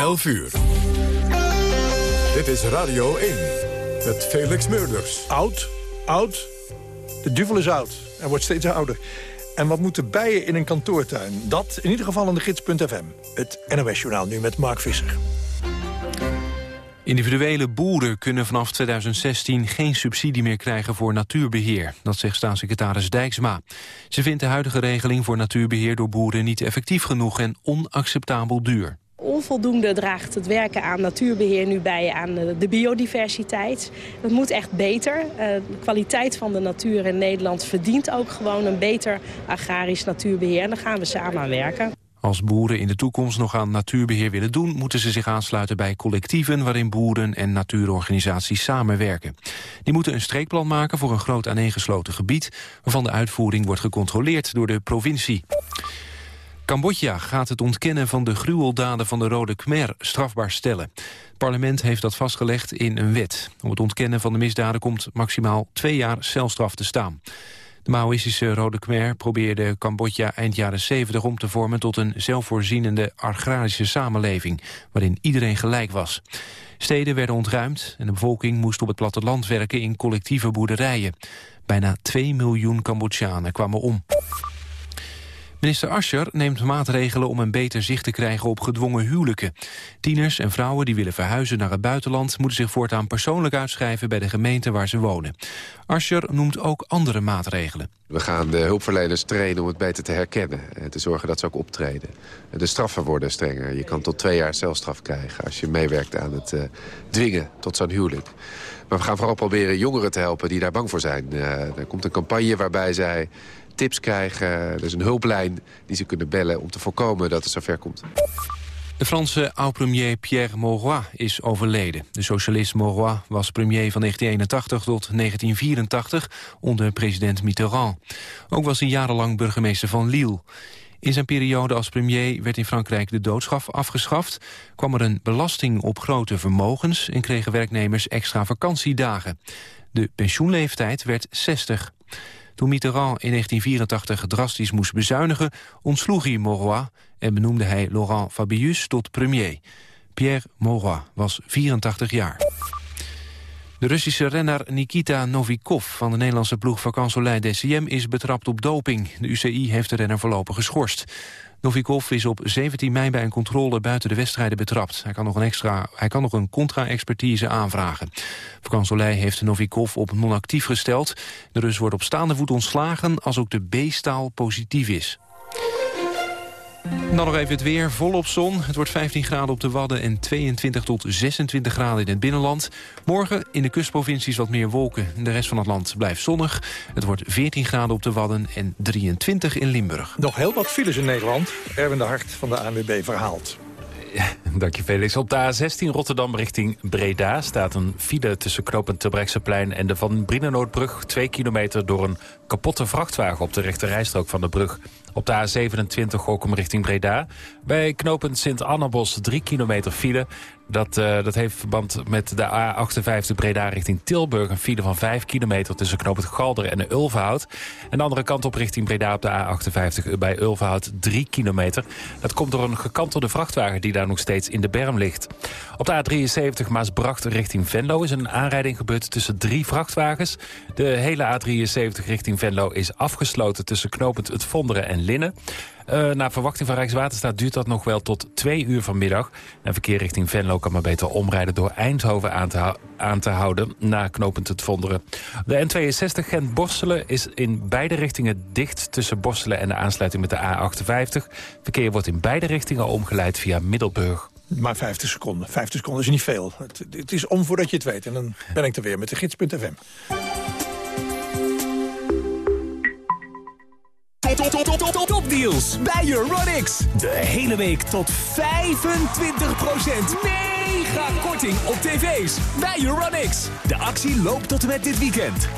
11 uur. Dit is Radio 1 met Felix Meurders. Oud, oud. De duvel is oud. Hij wordt steeds ouder. En wat moeten bijen in een kantoortuin? Dat in ieder geval in de gids.fm. Het NOS-journaal nu met Mark Visser. Individuele boeren kunnen vanaf 2016 geen subsidie meer krijgen voor natuurbeheer. Dat zegt staatssecretaris Dijksma. Ze vindt de huidige regeling voor natuurbeheer door boeren niet effectief genoeg en onacceptabel duur. Onvoldoende draagt het werken aan natuurbeheer nu bij aan de biodiversiteit. Dat moet echt beter. Eh, de kwaliteit van de natuur in Nederland verdient ook gewoon een beter agrarisch natuurbeheer. En daar gaan we samen aan werken. Als boeren in de toekomst nog aan natuurbeheer willen doen... moeten ze zich aansluiten bij collectieven... waarin boeren en natuurorganisaties samenwerken. Die moeten een streekplan maken voor een groot aaneengesloten gebied... waarvan de uitvoering wordt gecontroleerd door de provincie. Cambodja gaat het ontkennen van de gruweldaden van de Rode Khmer strafbaar stellen. Het parlement heeft dat vastgelegd in een wet. Om het ontkennen van de misdaden komt maximaal twee jaar celstraf te staan. De Maoïstische Rode Khmer probeerde Cambodja eind jaren 70 om te vormen tot een zelfvoorzienende agrarische samenleving, waarin iedereen gelijk was. Steden werden ontruimd en de bevolking moest op het platteland werken in collectieve boerderijen. Bijna 2 miljoen Cambodjanen kwamen om. Minister Ascher neemt maatregelen om een beter zicht te krijgen op gedwongen huwelijken. Tieners en vrouwen die willen verhuizen naar het buitenland... moeten zich voortaan persoonlijk uitschrijven bij de gemeente waar ze wonen. Ascher noemt ook andere maatregelen. We gaan de hulpverleners trainen om het beter te herkennen. En te zorgen dat ze ook optreden. De straffen worden strenger. Je kan tot twee jaar celstraf krijgen als je meewerkt aan het uh, dwingen tot zo'n huwelijk. Maar we gaan vooral proberen jongeren te helpen die daar bang voor zijn. Uh, er komt een campagne waarbij zij tips krijgen. Er is een hulplijn die ze kunnen bellen om te voorkomen dat het zover komt. De Franse oud-premier Pierre Mauroy is overleden. De socialist Mauroy was premier van 1981 tot 1984 onder president Mitterrand. Ook was hij jarenlang burgemeester van Lille. In zijn periode als premier werd in Frankrijk de doodstraf afgeschaft... kwam er een belasting op grote vermogens... en kregen werknemers extra vakantiedagen. De pensioenleeftijd werd 60. Toen Mitterrand in 1984 drastisch moest bezuinigen... ontsloeg hij Mauroy en benoemde hij Laurent Fabius tot premier. Pierre Mauroy was 84 jaar. De Russische renner Nikita Novikov van de Nederlandse ploeg Vacansoleil DCM is betrapt op doping. De UCI heeft de renner voorlopig geschorst. Novikov is op 17 mei bij een controle buiten de wedstrijden betrapt. Hij kan nog een, extra, hij kan nog een contra-expertise aanvragen. Vakansolei heeft Novikov op non-actief gesteld. De Rus wordt op staande voet ontslagen als ook de B-staal positief is. Dan nog even het weer, volop zon. Het wordt 15 graden op de Wadden en 22 tot 26 graden in het binnenland. Morgen in de kustprovincies wat meer wolken. De rest van het land blijft zonnig. Het wordt 14 graden op de Wadden en 23 in Limburg. Nog heel wat files in Nederland. Erwin de Hart van de ANWB verhaalt. Dank je Felix. Op de A16 Rotterdam richting Breda staat een file tussen knooppunt Terbrechtseplein en de Van Brienenoordbrug. Twee kilometer door een kapotte vrachtwagen op de rechterrijstrook van de brug. Op de A27 Gorkum richting Breda. Bij knooppunt Sint-Annabos 3 kilometer file. Dat, uh, dat heeft verband met de A58 Breda richting Tilburg. Een file van 5 kilometer tussen knooppunt Galder en Ulverhout. En de andere kant op richting Breda op de A58 bij Ulverhout 3 kilometer. Dat komt door een gekantelde vrachtwagen die daar nog steeds in de berm ligt. Op de A73 Maasbracht richting Venlo is een aanrijding gebeurd tussen drie vrachtwagens. De hele A73 richting Venlo is afgesloten tussen knooppunt Het Vonderen en Linnen. Uh, naar verwachting van Rijkswaterstaat duurt dat nog wel tot twee uur vanmiddag. En verkeer richting Venlo kan maar beter omrijden door Eindhoven aan te, aan te houden... na knooppunt het Vonderen. De N62 Gent-Borselen is in beide richtingen dicht... tussen Borselen en de aansluiting met de A58. Verkeer wordt in beide richtingen omgeleid via Middelburg. Maar 50 seconden. 50 seconden is niet veel. Het, het is om voordat je het weet. En dan ben ik er weer met de gids.fm. Top, top, top, top, top, deals bij Euronics. De hele week tot 25% mega korting op tv's bij Euronics. De actie loopt tot en met dit weekend. 25%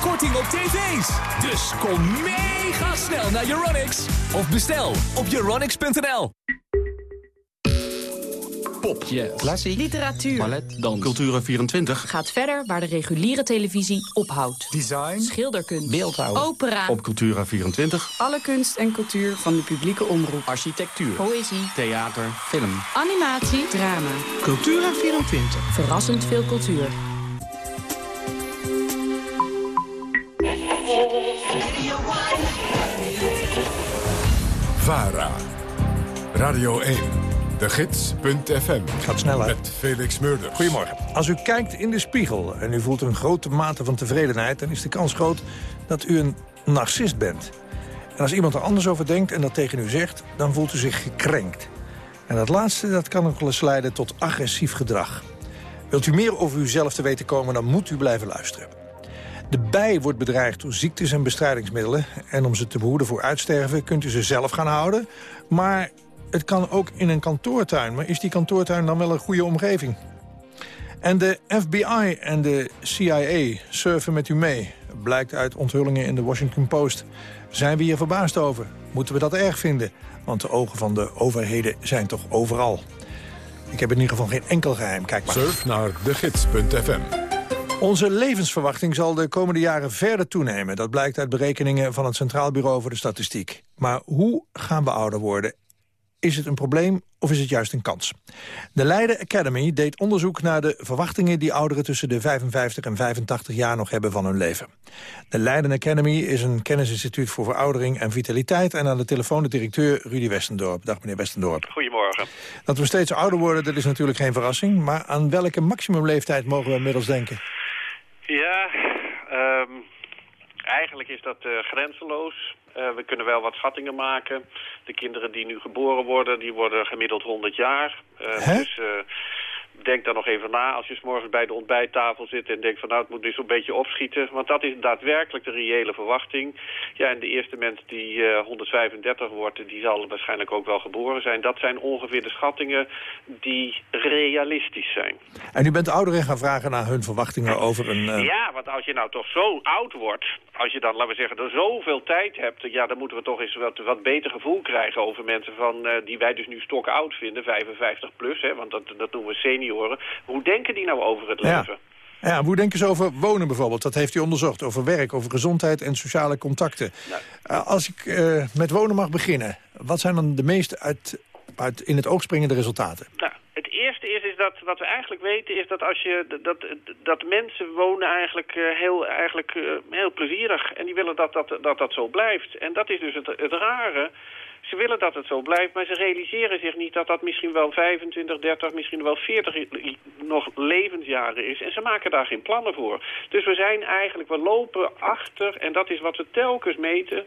korting op tv's. Dus kom mega snel naar Euronics. Of bestel op euronics.nl. Pop. Jazz. Klassiek. Literatuur. Ballet. Dans. Cultura 24. Gaat verder waar de reguliere televisie ophoudt. Design. Schilderkunst. Beeldhouw. Opera. Op Cultura 24. Alle kunst en cultuur van de publieke omroep. Architectuur. Poëzie. Theater. Film. Animatie. Drama. Cultura 24. Verrassend veel cultuur. VARA. Radio 1. De Gids.fm. Gaat snel uit. Met Felix Meurders. Goedemorgen. Als u kijkt in de spiegel en u voelt een grote mate van tevredenheid... dan is de kans groot dat u een narcist bent. En als iemand er anders over denkt en dat tegen u zegt... dan voelt u zich gekrenkt. En dat laatste dat kan ook wel eens leiden tot agressief gedrag. Wilt u meer over uzelf te weten komen, dan moet u blijven luisteren. De bij wordt bedreigd door ziektes en bestrijdingsmiddelen. En om ze te behoeden voor uitsterven kunt u ze zelf gaan houden. Maar het kan ook in een kantoortuin. Maar is die kantoortuin dan wel een goede omgeving? En de FBI en de CIA surfen met u mee. Blijkt uit onthullingen in de Washington Post. Zijn we hier verbaasd over? Moeten we dat erg vinden? Want de ogen van de overheden zijn toch overal. Ik heb in ieder geval geen enkel geheim. Kijk maar. Surf naar de Gids.fm. Onze levensverwachting zal de komende jaren verder toenemen. Dat blijkt uit berekeningen van het Centraal Bureau voor de Statistiek. Maar hoe gaan we ouder worden? Is het een probleem of is het juist een kans? De Leiden Academy deed onderzoek naar de verwachtingen... die ouderen tussen de 55 en 85 jaar nog hebben van hun leven. De Leiden Academy is een kennisinstituut voor veroudering en vitaliteit... en aan de telefoon de directeur Rudy Westendorp. Dag meneer Westendorp. Goedemorgen. Dat we steeds ouder worden, dat is natuurlijk geen verrassing... maar aan welke maximumleeftijd mogen we inmiddels denken? Ja, ehm, eigenlijk is dat uh, grenzeloos. Uh, we kunnen wel wat schattingen maken. De kinderen die nu geboren worden, die worden gemiddeld 100 jaar. Uh, dus denk daar nog even na als je s morgens bij de ontbijttafel zit en denkt van nou het moet nu zo'n beetje opschieten. Want dat is daadwerkelijk de reële verwachting. Ja, en de eerste mens die uh, 135 wordt, die zal waarschijnlijk ook wel geboren zijn. Dat zijn ongeveer de schattingen die realistisch zijn. En u bent ouderen gaan vragen naar hun verwachtingen over een... Uh... Ja, want als je nou toch zo oud wordt, als je dan, laten we zeggen, er zoveel tijd hebt, ja, dan moeten we toch eens wat, wat beter gevoel krijgen over mensen van, uh, die wij dus nu stokken oud vinden, 55 plus, hè, want dat, dat noemen we senioren. Hoe denken die nou over het leven? Ja. Ja, hoe denken ze over wonen bijvoorbeeld? Dat heeft u onderzocht. Over werk, over gezondheid en sociale contacten. Nou. Uh, als ik uh, met wonen mag beginnen, wat zijn dan de meest uit, uit in het oog springende resultaten? Nou, het eerste is, is dat wat we eigenlijk weten is dat als je dat, dat mensen wonen eigenlijk uh, heel, eigenlijk, heel plezierig. En die willen dat dat, dat dat zo blijft. En dat is dus het, het rare. Ze willen dat het zo blijft, maar ze realiseren zich niet dat dat misschien wel 25, 30, misschien wel 40 nog levensjaren is. En ze maken daar geen plannen voor. Dus we zijn eigenlijk, we lopen achter, en dat is wat we telkens meten.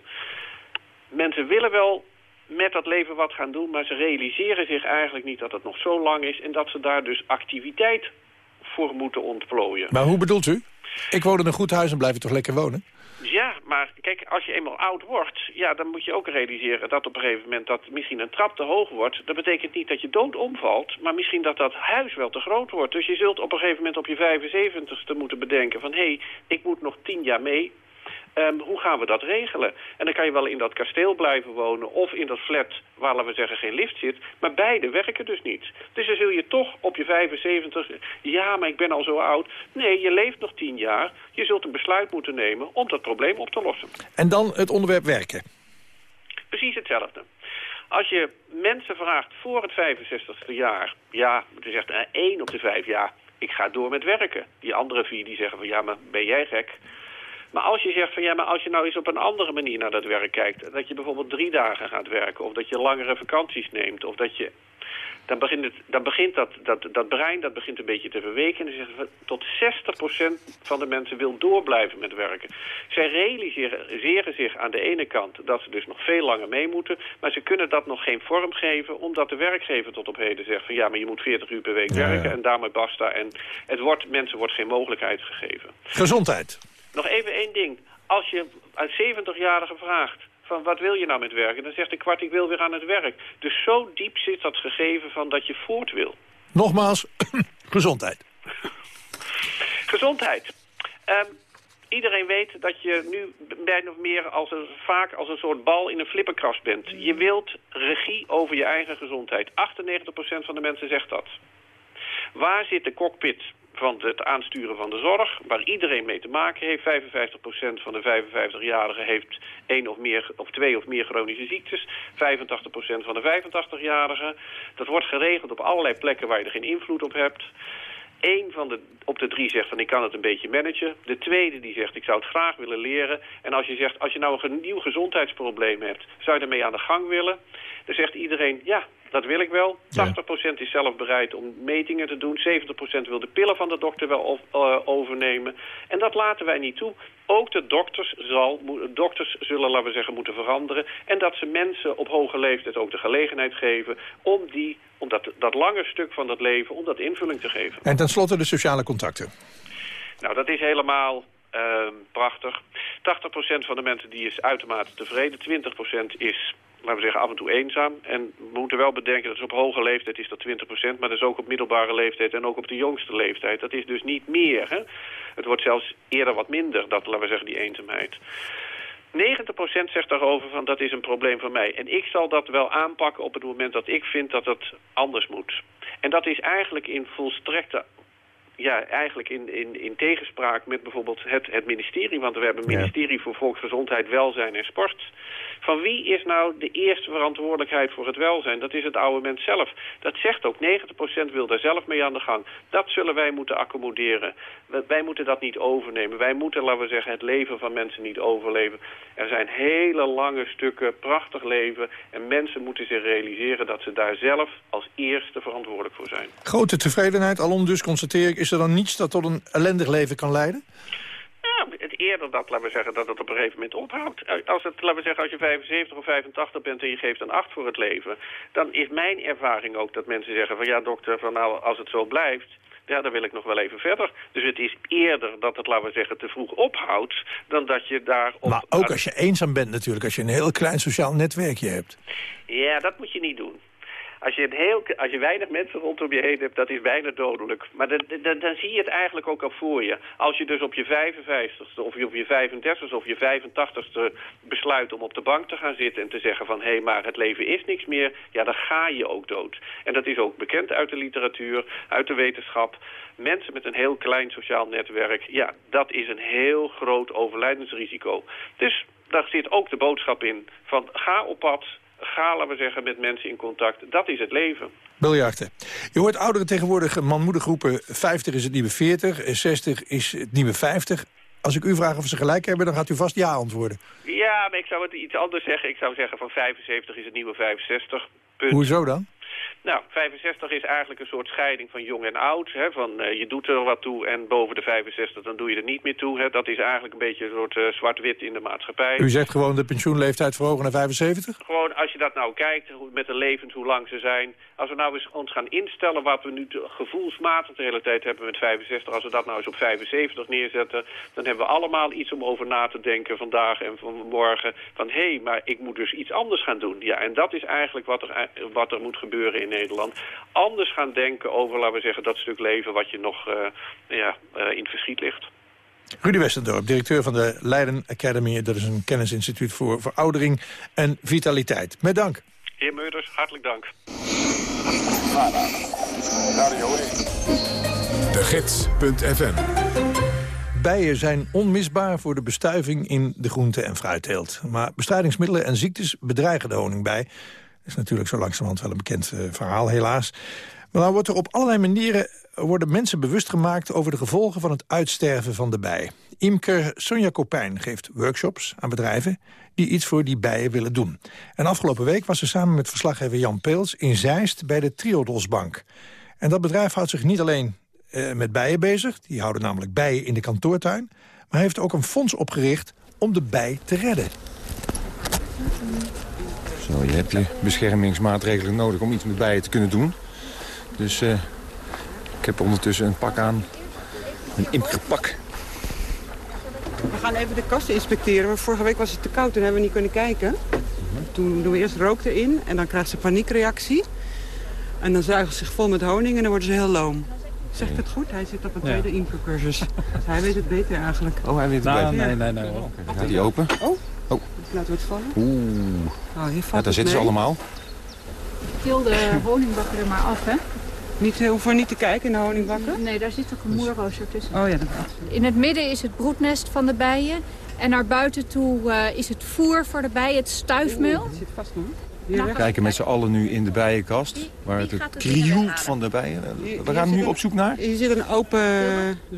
Mensen willen wel met dat leven wat gaan doen, maar ze realiseren zich eigenlijk niet dat het nog zo lang is... en dat ze daar dus activiteit voor moeten ontplooien. Maar hoe bedoelt u? Ik woon in een goed huis en blijf toch lekker wonen? Ja, maar kijk, als je eenmaal oud wordt, ja, dan moet je ook realiseren dat op een gegeven moment dat misschien een trap te hoog wordt. Dat betekent niet dat je dood omvalt, maar misschien dat dat huis wel te groot wordt. Dus je zult op een gegeven moment op je 75ste moeten bedenken van, hé, hey, ik moet nog tien jaar mee. Um, hoe gaan we dat regelen? En dan kan je wel in dat kasteel blijven wonen of in dat flat waar, laten we zeggen, geen lift zit. Maar beide werken dus niet. Dus dan zul je toch op je 75, ja, maar ik ben al zo oud. Nee, je leeft nog tien jaar. Je zult een besluit moeten nemen om dat probleem op te lossen. En dan het onderwerp werken. Precies hetzelfde. Als je mensen vraagt voor het 65ste jaar, ja, het is echt uh, één op de vijf jaar, ik ga door met werken. Die andere vier die zeggen van, ja, maar ben jij gek? Maar als je zegt van ja, maar als je nou eens op een andere manier naar dat werk kijkt... dat je bijvoorbeeld drie dagen gaat werken... of dat je langere vakanties neemt... of dat je... Dan begint, het, dan begint dat, dat, dat brein dat begint een beetje te verweken. En dan tot 60% van de mensen wil doorblijven met werken. Zij realiseren zich aan de ene kant dat ze dus nog veel langer mee moeten... maar ze kunnen dat nog geen vorm geven... omdat de werkgever tot op heden zegt van ja, maar je moet 40 uur per week werken... Ja. en daarmee basta. En het wordt, mensen wordt geen mogelijkheid gegeven. Gezondheid. Even één ding. Als je aan 70-jarigen vraagt van wat wil je nou met werken, dan zegt de kwart ik wil weer aan het werk. Dus zo diep zit dat gegeven van dat je voort wil. Nogmaals, gezondheid. gezondheid. Um, Iedereen weet dat je nu bijna of meer als een, vaak als een soort bal in een flipperkast bent. Je wilt regie over je eigen gezondheid. 98% van de mensen zegt dat. Waar zit de cockpit van het aansturen van de zorg, waar iedereen mee te maken heeft. 55% van de 55-jarigen heeft één of, meer, of twee of meer chronische ziektes. 85% van de 85-jarigen. Dat wordt geregeld op allerlei plekken waar je er geen invloed op hebt. Eén van de, op de drie zegt van ik kan het een beetje managen. De tweede die zegt ik zou het graag willen leren. En als je zegt als je nou een nieuw gezondheidsprobleem hebt, zou je ermee aan de gang willen? Dan zegt iedereen ja, dat wil ik wel. 80% is zelf bereid om metingen te doen. 70% wil de pillen van de dokter wel uh, overnemen. En dat laten wij niet toe. Ook de dokters, zal, dokters zullen, laten we zeggen, moeten veranderen. En dat ze mensen op hoge leeftijd ook de gelegenheid geven... om, die, om dat, dat lange stuk van dat leven, om dat invulling te geven. En tenslotte de sociale contacten. Nou, dat is helemaal uh, prachtig. 80% van de mensen die is uitermate tevreden. 20% is laten we zeggen, af en toe eenzaam. En we moeten wel bedenken dat is op hoge leeftijd is dat 20%, maar dat is ook op middelbare leeftijd en ook op de jongste leeftijd. Dat is dus niet meer. Hè? Het wordt zelfs eerder wat minder, dat, laten we zeggen, die eenzaamheid. 90% zegt daarover van dat is een probleem van mij. En ik zal dat wel aanpakken op het moment dat ik vind dat het anders moet. En dat is eigenlijk in volstrekte ja, eigenlijk in, in, in tegenspraak met bijvoorbeeld het, het ministerie. Want we hebben een ministerie voor Volksgezondheid, Welzijn en Sport. Van wie is nou de eerste verantwoordelijkheid voor het welzijn? Dat is het oude mens zelf. Dat zegt ook, 90% wil daar zelf mee aan de gang. Dat zullen wij moeten accommoderen. Wij moeten dat niet overnemen. Wij moeten, laten we zeggen, het leven van mensen niet overleven. Er zijn hele lange stukken prachtig leven. En mensen moeten zich realiseren dat ze daar zelf als eerste verantwoordelijk voor zijn. Grote tevredenheid, alom dus constateer ik. Is er dan niets dat tot een ellendig leven kan leiden? Ja, het eerder dat, laten we zeggen, dat het op een gegeven moment ophoudt. Als het, laten we zeggen, als je 75 of 85 bent en je geeft een 8 voor het leven... dan is mijn ervaring ook dat mensen zeggen van... ja, dokter, van nou, als het zo blijft, ja, dan wil ik nog wel even verder. Dus het is eerder dat het, laten we zeggen, te vroeg ophoudt... dan dat je daar... Op, maar ook als je eenzaam bent natuurlijk, als je een heel klein sociaal netwerkje hebt. Ja, dat moet je niet doen. Als je, heel, als je weinig mensen rondom je heen hebt, dat is bijna dodelijk. Maar dan, dan, dan zie je het eigenlijk ook al voor je. Als je dus op je 55ste of je op je 35ste of je 85ste besluit om op de bank te gaan zitten... en te zeggen van, hé, hey, maar het leven is niks meer, ja, dan ga je ook dood. En dat is ook bekend uit de literatuur, uit de wetenschap. Mensen met een heel klein sociaal netwerk, ja, dat is een heel groot overlijdensrisico. Dus daar zit ook de boodschap in van ga op pad, ga, laten we zeggen, met mensen in contact. Dat is het leven. Biljarten. Je hoort ouderen tegenwoordig manmoedig roepen... 50 is het nieuwe 40, 60 is het nieuwe 50. Als ik u vraag of ze gelijk hebben, dan gaat u vast ja antwoorden. Ja, maar ik zou het iets anders zeggen. Ik zou zeggen van 75 is het nieuwe 65. Punt. Hoezo dan? Nou, 65 is eigenlijk een soort scheiding van jong en oud. Hè? Van uh, je doet er wat toe en boven de 65 dan doe je er niet meer toe. Hè? Dat is eigenlijk een beetje een soort uh, zwart-wit in de maatschappij. U zegt gewoon de pensioenleeftijd verhogen naar 75? Gewoon als je dat nou kijkt, met de levens hoe lang ze zijn. Als we nou eens ons gaan instellen wat we nu gevoelsmatig de hele tijd hebben met 65. Als we dat nou eens op 75 neerzetten, dan hebben we allemaal iets om over na te denken vandaag en van morgen. Van hé, hey, maar ik moet dus iets anders gaan doen. Ja, en dat is eigenlijk wat er, wat er moet gebeuren in Nederland. Anders gaan denken over, laten we zeggen, dat stuk leven wat je nog uh, ja, uh, in het verschiet ligt. Rudy Westendorp, directeur van de Leiden Academy. Dat is een kennisinstituut voor veroudering en vitaliteit. Met dank. Heer Meurders, hartelijk dank. De Gids.fm Bijen zijn onmisbaar voor de bestuiving in de groente- en fruitteelt. Maar bestrijdingsmiddelen en ziektes bedreigen de honingbij is natuurlijk zo langzamerhand wel een bekend uh, verhaal, helaas. Maar dan wordt er op allerlei manieren worden mensen bewust gemaakt... over de gevolgen van het uitsterven van de bij. Imker Sonja Kopijn geeft workshops aan bedrijven... die iets voor die bijen willen doen. En afgelopen week was ze samen met verslaggever Jan Peels... in Zeist bij de Triodosbank. En dat bedrijf houdt zich niet alleen uh, met bijen bezig... die houden namelijk bijen in de kantoortuin... maar heeft ook een fonds opgericht om de bij te redden. Zo, je hebt je beschermingsmaatregelen nodig om iets met bijen te kunnen doen. Dus uh, ik heb ondertussen een pak aan. Een imkerpak. We gaan even de kasten inspecteren. Vorige week was het te koud, toen hebben we niet kunnen kijken. Toen doen we eerst rook erin en dan krijgt ze paniekreactie. En dan zuigen ze zich vol met honing en dan worden ze heel loom. Zeg ik het goed? Hij zit op een tweede imkercursus. Dus hij weet het beter eigenlijk. Oh, hij weet het Nou, beter. nee, nee, nee. Gaat die open? Oh. Oh. Laten we het vallen. Oeh. Oh, hier Ja, valt daar het zitten ze allemaal. Til de honingbakken er maar af, hè? Niet, eh, hoeven we niet te kijken in de honingbakken? Nee, daar zit een gemoerrooster tussen. Oh ja, dat In het midden is het broednest van de bijen. En naar buiten toe eh, is het voer voor de bijen, het stuifmeel. Zit vast nog. Nou, We kijken met z'n allen nu in de bijenkast. Waar het het krioelt van de bijen. We gaan nu op zoek naar. Hier zit een open,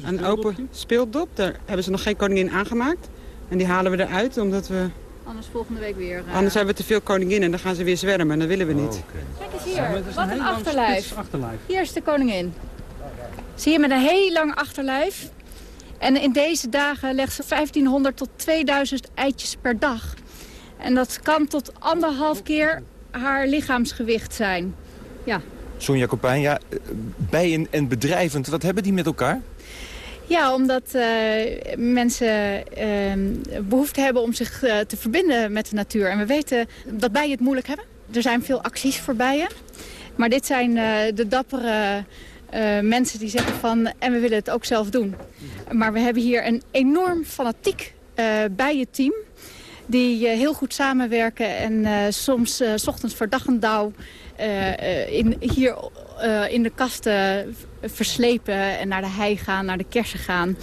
een open speeldop. Daar hebben ze nog geen koningin aangemaakt. En die halen we eruit, omdat we... Anders volgende week weer. eh, Anders hebben we te veel koninginnen en dan gaan ze weer zwermen. En dat willen we niet. Kijk eens hier, wat een achterlijf. Hier is de koningin. Zie je met een heel lang achterlijf. En in deze dagen legt ze 1500 tot 2000 eitjes per dag. En dat kan tot anderhalf keer haar lichaamsgewicht zijn. Ja, Sonja Kopijn, ja, eh, bijen en bedrijvend, wat hebben die met elkaar? Ja, omdat eh, mensen eh, behoefte hebben om zich eh, te verbinden met de natuur. En we weten dat bijen het moeilijk hebben. Er zijn veel acties voor bijen. Maar dit zijn eh, de dappere mensen die zeggen van... en we willen het ook zelf doen. Maar we hebben hier een enorm fanatiek bijenteam... die heel goed samenwerken en soms s ochtends voor dag en dauw... eh, eh, in, hier eh, in de kasten verslepen en naar de hei gaan, naar de kersen gaan.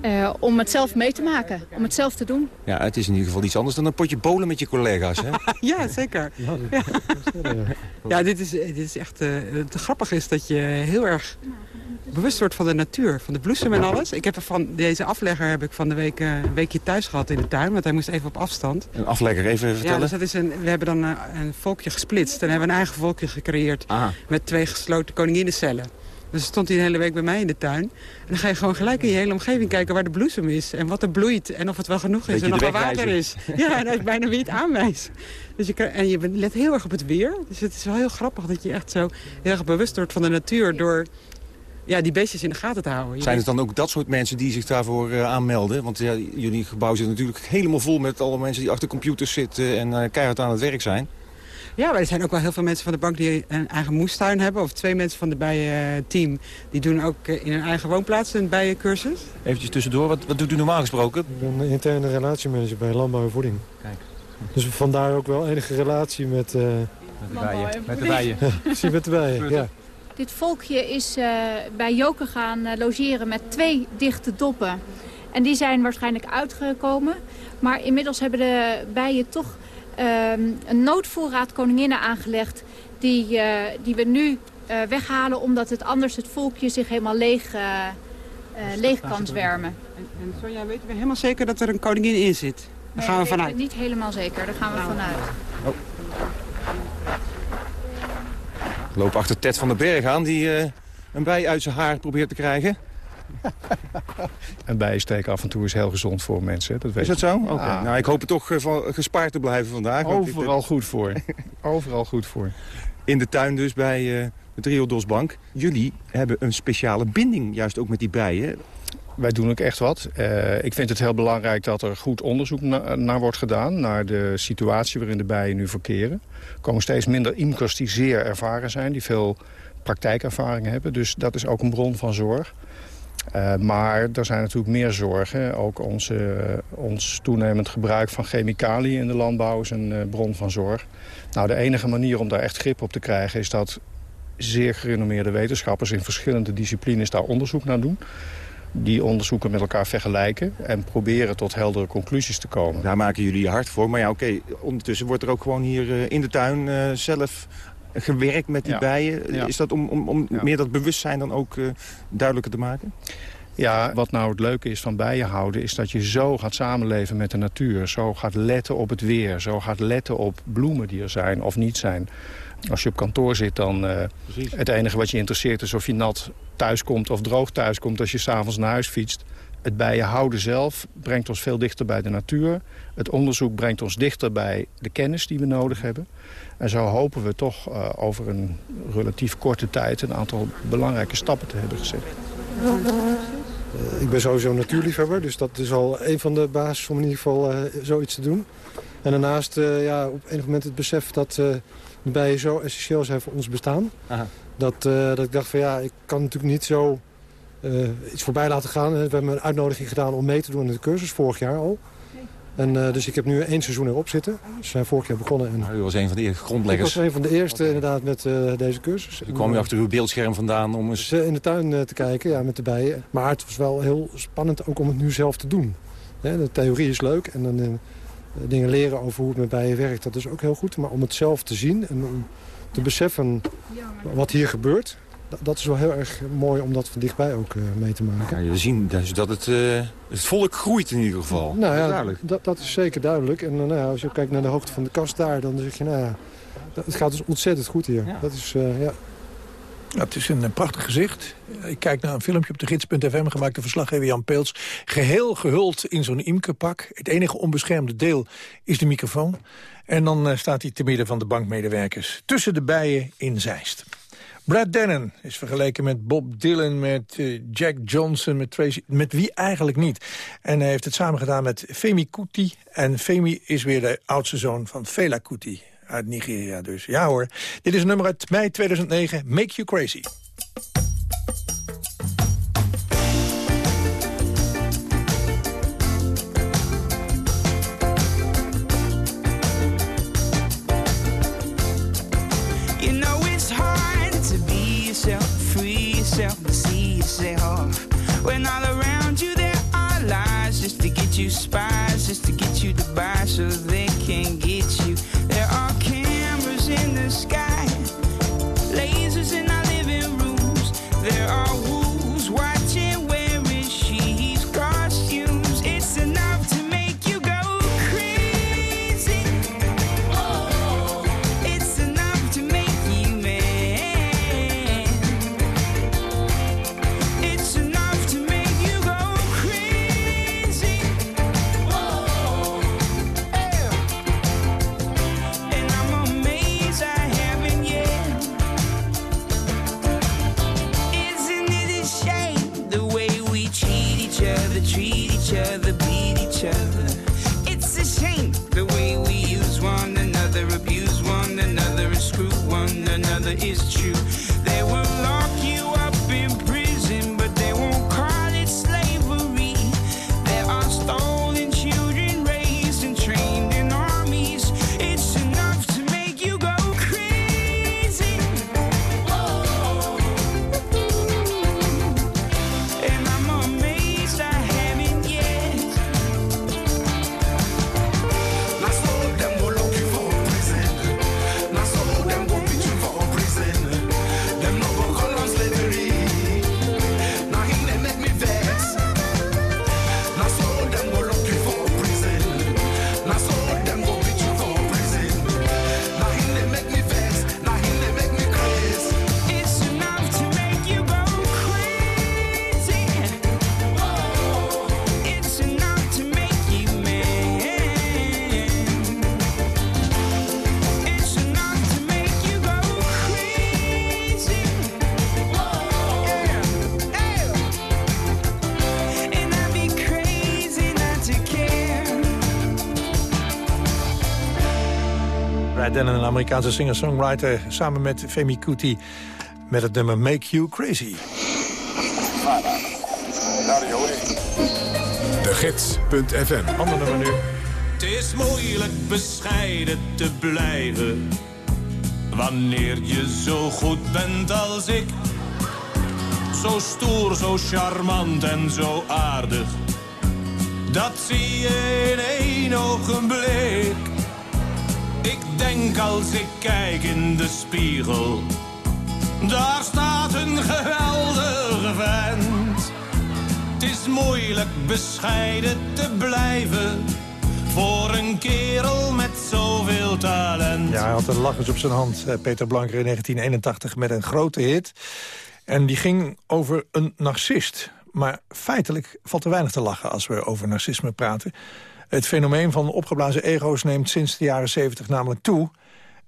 Eh, om het zelf mee te maken, om het zelf te doen. Ja, het is in ieder geval iets anders dan een potje bolen met je collega's, hè? Ja, zeker. Ja, ja dit, is, dit is echt... eh, het grappige is dat je heel erg bewust wordt van de natuur. Van de bloesem en alles. Ik heb er van deze aflegger heb ik van de week eh, een weekje thuis gehad in de tuin. Want hij moest even op afstand. Een aflegger, even Ja, vertellen. dus dat is een, we hebben dan een volkje gesplitst. En hebben we een eigen volkje gecreëerd. Aha. Met twee gesloten koninginnencellen. Dus stond hij een hele week bij mij in de tuin. En dan ga je gewoon gelijk in je hele omgeving kijken waar de bloesem is. En wat er bloeit. En of het wel genoeg is. En of er water is. Ja, en dat is bijna wie het aanwijst. Dus je kan, en je let heel erg op het weer. Dus het is wel heel grappig dat je echt zo heel erg bewust wordt van de natuur. Door ja, die beestjes in de gaten te houden. Je Zijn het dan ook dat soort mensen die zich daarvoor eh, aanmelden? Want ja, jullie gebouw zit natuurlijk helemaal vol met alle mensen die achter computers zitten en eh, keihard aan het werk zijn. Ja, maar er zijn ook wel heel veel mensen van de bank die een eigen moestuin hebben. Of twee mensen van het bijenteam. Die doen ook eh, in hun eigen woonplaats een bijencursus. Eventjes tussendoor, wat, wat doet u normaal gesproken? Ik ben interne relatiemanager bij Landbouw en Voeding. Kijk. Dus vandaar ook wel enige relatie met... eh Met de bijen. Met de bijen. Precies, met de bijen, ja. Dit volkje is eh, bij Joken gaan logeren met twee dichte doppen. En die zijn waarschijnlijk uitgekomen. Maar inmiddels hebben de bijen toch een noodvoorraad koninginnen aangelegd... die, eh, die we nu eh, weghalen omdat het anders het volkje zich helemaal leeg, eh, leeg kan zwermen. En, en Sonja, weten we helemaal zeker dat er een koningin in zit? Daar Nee, gaan we vanuit. Niet helemaal zeker, daar gaan we vanuit. Ik loop achter Ted van den Berg aan die eh, een bij uit zijn haar probeert te krijgen. Een bijensteek af en toe is heel gezond voor mensen. Dat weet Is dat zo? Oké. Ja. Nou, ik hoop er toch eh, van gespaard te blijven vandaag. dit- Overal goed voor. Overal goed voor. In de tuin dus bij eh, de Triodosbank. Jullie hebben een speciale binding juist ook met die bijen. Wij doen ook echt wat. Eh, ik vind het heel belangrijk dat er goed onderzoek na- naar wordt gedaan... naar de situatie waarin de bijen nu verkeren. Er komen steeds minder imkers die zeer ervaren zijn... die veel praktijkervaring hebben. Dus dat is ook een bron van zorg. Eh, maar er zijn natuurlijk meer zorgen. Ook onze, ons toenemend gebruik van chemicaliën in de landbouw is een eh, bron van zorg. Nou, de enige manier om daar echt grip op te krijgen... is dat zeer gerenommeerde wetenschappers in verschillende disciplines daar onderzoek naar doen die onderzoeken met elkaar vergelijken... en proberen tot heldere conclusies te komen. Daar maken jullie je hard voor. Maar ja, oké, ondertussen wordt er ook gewoon hier eh, in de tuin eh, zelf gewerkt met die Ja. bijen. Ja. Is dat om, om, om meer dat bewustzijn dan ook eh, duidelijker te maken? Ja, wat nou het leuke is van bijenhouden... is dat je zo gaat samenleven met de natuur. Zo gaat letten op het weer. Zo gaat letten op bloemen die er zijn of niet zijn. Als je op kantoor zit, dan eh, het enige wat je interesseert... is of je nat thuiskomt of droog thuiskomt als je s'avonds naar huis fietst. Het bijenhouden zelf brengt ons veel dichter bij de natuur. Het onderzoek brengt ons dichter bij de kennis die we nodig hebben. En zo hopen we toch eh, over een relatief korte tijd... een aantal belangrijke stappen te hebben gezet. Eh, ik ben sowieso natuurliefhebber, dus dat is al een van de basis om in ieder geval eh, zoiets te doen. En daarnaast eh, ja, op enig moment het besef dat eh, de bijen zo essentieel zijn voor ons bestaan. Dat, eh, dat ik dacht van ja, ik kan natuurlijk niet zo eh, iets voorbij laten gaan. We hebben een uitnodiging gedaan om mee te doen in de cursus, vorig jaar al. En, eh, dus ik heb nu één seizoen erop zitten. We zijn vorig jaar begonnen. En... U was een van de eerste grondleggers. Ik was een van de eerste inderdaad met uh, deze cursus. U kwam u achter uw beeldscherm vandaan om eens... in de tuin te kijken, ja, met de bijen. Maar het was wel heel spannend ook om het nu zelf te doen. Ja, de theorie is leuk en dan dingen leren over hoe het met bijen werkt, dat is ook heel goed. Maar om het zelf te zien en om te beseffen wat hier gebeurt... dat is wel heel erg mooi om dat van dichtbij ook uh, mee te maken. Ja, we zien dus dat het, uh, het volk groeit in ieder geval. Nou ja, dat, dat, is zeker duidelijk. En nou, als je kijkt naar de hoogte van de kast daar, dan zeg je... nou ja, het gaat dus ontzettend goed hier. Ja. Dat is, uh, ja. Ja, het is een prachtig gezicht. Ik kijk naar een filmpje op de gids.fm gemaakt door verslaggever Jan Peels. Geheel gehuld in zo'n imkerpak. Het enige onbeschermde deel is de microfoon. En dan uh, staat hij te midden van de bankmedewerkers. Tussen de bijen in Zeist. Brad Dennen is vergeleken met Bob Dylan, met uh, Jack Johnson, met Tracy... met wie eigenlijk niet. En hij heeft het samen gedaan met Femi Kuti. En Femi is weer de oudste zoon van Fela Kuti uit Nigeria dus. Ja hoor, dit is een nummer uit mei 2009, Make You Crazy. You spies, just to get you to buy. So they Dennen, een Amerikaanse singer-songwriter... samen met Femi Kuti met het nummer Make You Crazy. De Gids.fm. Ander nummer nu. Het is moeilijk bescheiden te blijven Wanneer je zo goed bent als ik Zo stoer, zo charmant en zo aardig Dat zie je in één ogenblik Ik als ik kijk in de spiegel Daar staat een geweldige vent Het is moeilijk bescheiden te blijven voor een kerel met zoveel talent. Ja, hij had een lachers op zijn hand, eh, Peter Blanker in 1981... met een grote hit. En die ging over een narcist. Maar feitelijk valt er weinig te lachen als we over narcisme praten. Het fenomeen van opgeblazen ego's neemt sinds de jaren 70 namelijk toe...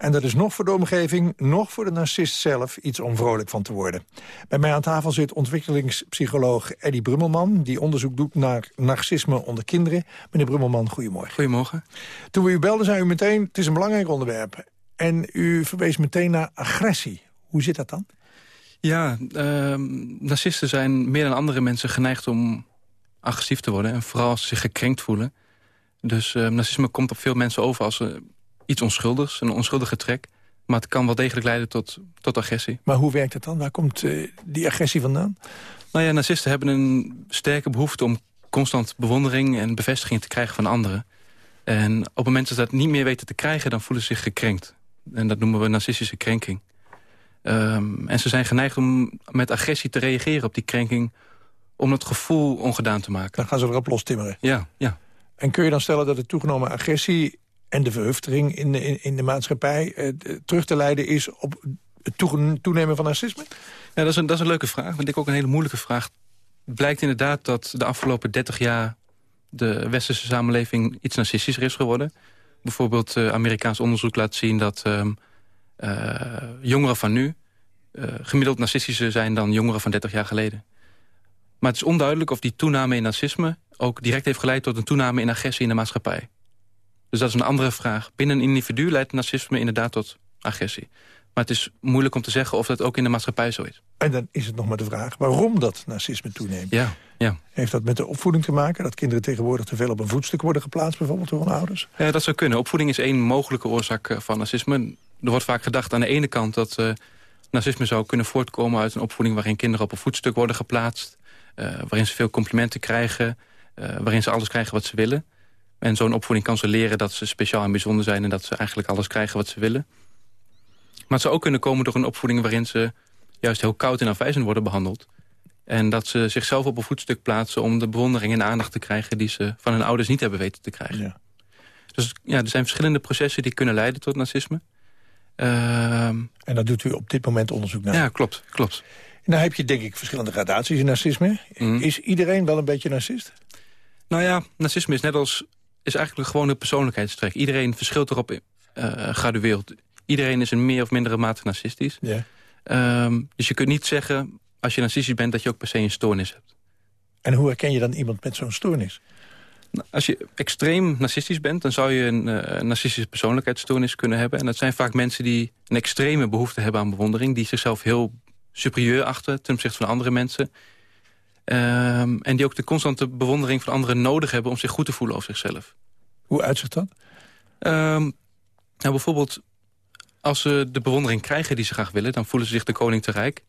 En dat is nog voor de omgeving, nog voor de narcist zelf iets om vrolijk van te worden. Bij mij aan tafel zit ontwikkelingspsycholoog Eddie Brummelman... die onderzoek doet naar narcisme onder kinderen. Meneer Brummelman, goedemorgen. Goedemorgen. Toen we u belden, zei u meteen, het is een belangrijk onderwerp. En u verwees meteen naar agressie. Hoe zit dat dan? Ja, ehm, narcisten zijn meer dan andere mensen geneigd om agressief te worden. En vooral als ze zich gekrenkt voelen. Dus eh, narcisme komt op veel mensen over als eh, iets onschuldigs, een onschuldige trek. Maar het kan wel degelijk leiden tot, tot agressie. Maar hoe werkt het dan? Waar komt eh, die agressie vandaan? Nou ja, narcisten hebben een sterke behoefte om constant bewondering en bevestiging te krijgen van anderen. En op het moment dat ze dat niet meer weten te krijgen, dan voelen ze zich gekrenkt. En dat noemen we narcistische krenking. Ehm, en ze zijn geneigd om met agressie te reageren op die krenking... om het gevoel ongedaan te maken. Dan gaan ze erop lostimmeren. Ja, ja. En kun je dan stellen dat de toegenomen agressie en de verhuftering in de, in, in de maatschappij... Eh, terug te leiden is op het toenemen van narcisme? Ja, dat is, een, dat is een leuke vraag. Vind ik ook een hele moeilijke vraag. Het blijkt inderdaad dat de afgelopen 30 jaar... de westerse samenleving iets narcistischer is geworden. Bijvoorbeeld uh, Amerikaans onderzoek laat zien dat... Uh, jongeren van nu gemiddeld narcistischer zijn dan jongeren van 30 jaar geleden. Maar het is onduidelijk of die toename in narcisme... ook direct heeft geleid tot een toename in agressie in de maatschappij. Dus dat is een andere vraag. Binnen een individu leidt narcisme inderdaad tot agressie. Maar het is moeilijk om te zeggen of dat ook in de maatschappij zo is. En dan is het nog maar de vraag waarom dat narcisme toeneemt. Ja, ja. Heeft dat met de opvoeding te maken? Dat kinderen tegenwoordig te veel op een voetstuk worden geplaatst... bijvoorbeeld door hun ouders? Ja, dat zou kunnen. Opvoeding is één mogelijke oorzaak eh, van narcisme. Er wordt vaak gedacht aan de ene kant dat uh, narcisme zou kunnen voortkomen... uit een opvoeding waarin kinderen op een voetstuk worden geplaatst... Uh, waarin ze veel complimenten krijgen... Uh, waarin ze alles krijgen wat ze willen. En zo'n opvoeding kan ze leren dat ze speciaal en bijzonder zijn... en dat ze eigenlijk alles krijgen wat ze willen. Maar het zou ook kunnen komen door een opvoeding... waarin ze juist heel koud en afwijzend worden behandeld. En dat ze zichzelf op een voetstuk plaatsen... om de bewondering en aandacht te krijgen... die ze van hun ouders niet hebben weten te krijgen. Ja. Dus ja, er zijn verschillende processen die kunnen leiden tot narcisme. Uh, en daar doet u op dit moment onderzoek naar? Ja, klopt. klopt. Nou heb je denk ik verschillende gradaties in narcisme. Mm. Is iedereen wel een beetje narcist? Nou ja, narcisme is net als is eigenlijk gewoon een persoonlijkheidstrek. Iedereen verschilt erop uh, gradueerd. Iedereen is in meer of mindere mate narcistisch. Yeah. Um, dus je kunt niet zeggen, als je narcistisch bent... dat je ook per se een stoornis hebt. En hoe herken je dan iemand met zo'n stoornis? Nou, als je extreem narcistisch bent... dan zou je een uh, narcistische persoonlijkheidsstoornis kunnen hebben. En dat zijn vaak mensen die een extreme behoefte hebben aan bewondering... die zichzelf heel superieur achten ten opzichte van andere mensen... Um, en die ook de constante bewondering van anderen nodig hebben... om zich goed te voelen over zichzelf. Hoe uitzicht dat? Um, nou, bijvoorbeeld, als ze de bewondering krijgen die ze graag willen... dan voelen ze zich de koning te rijk.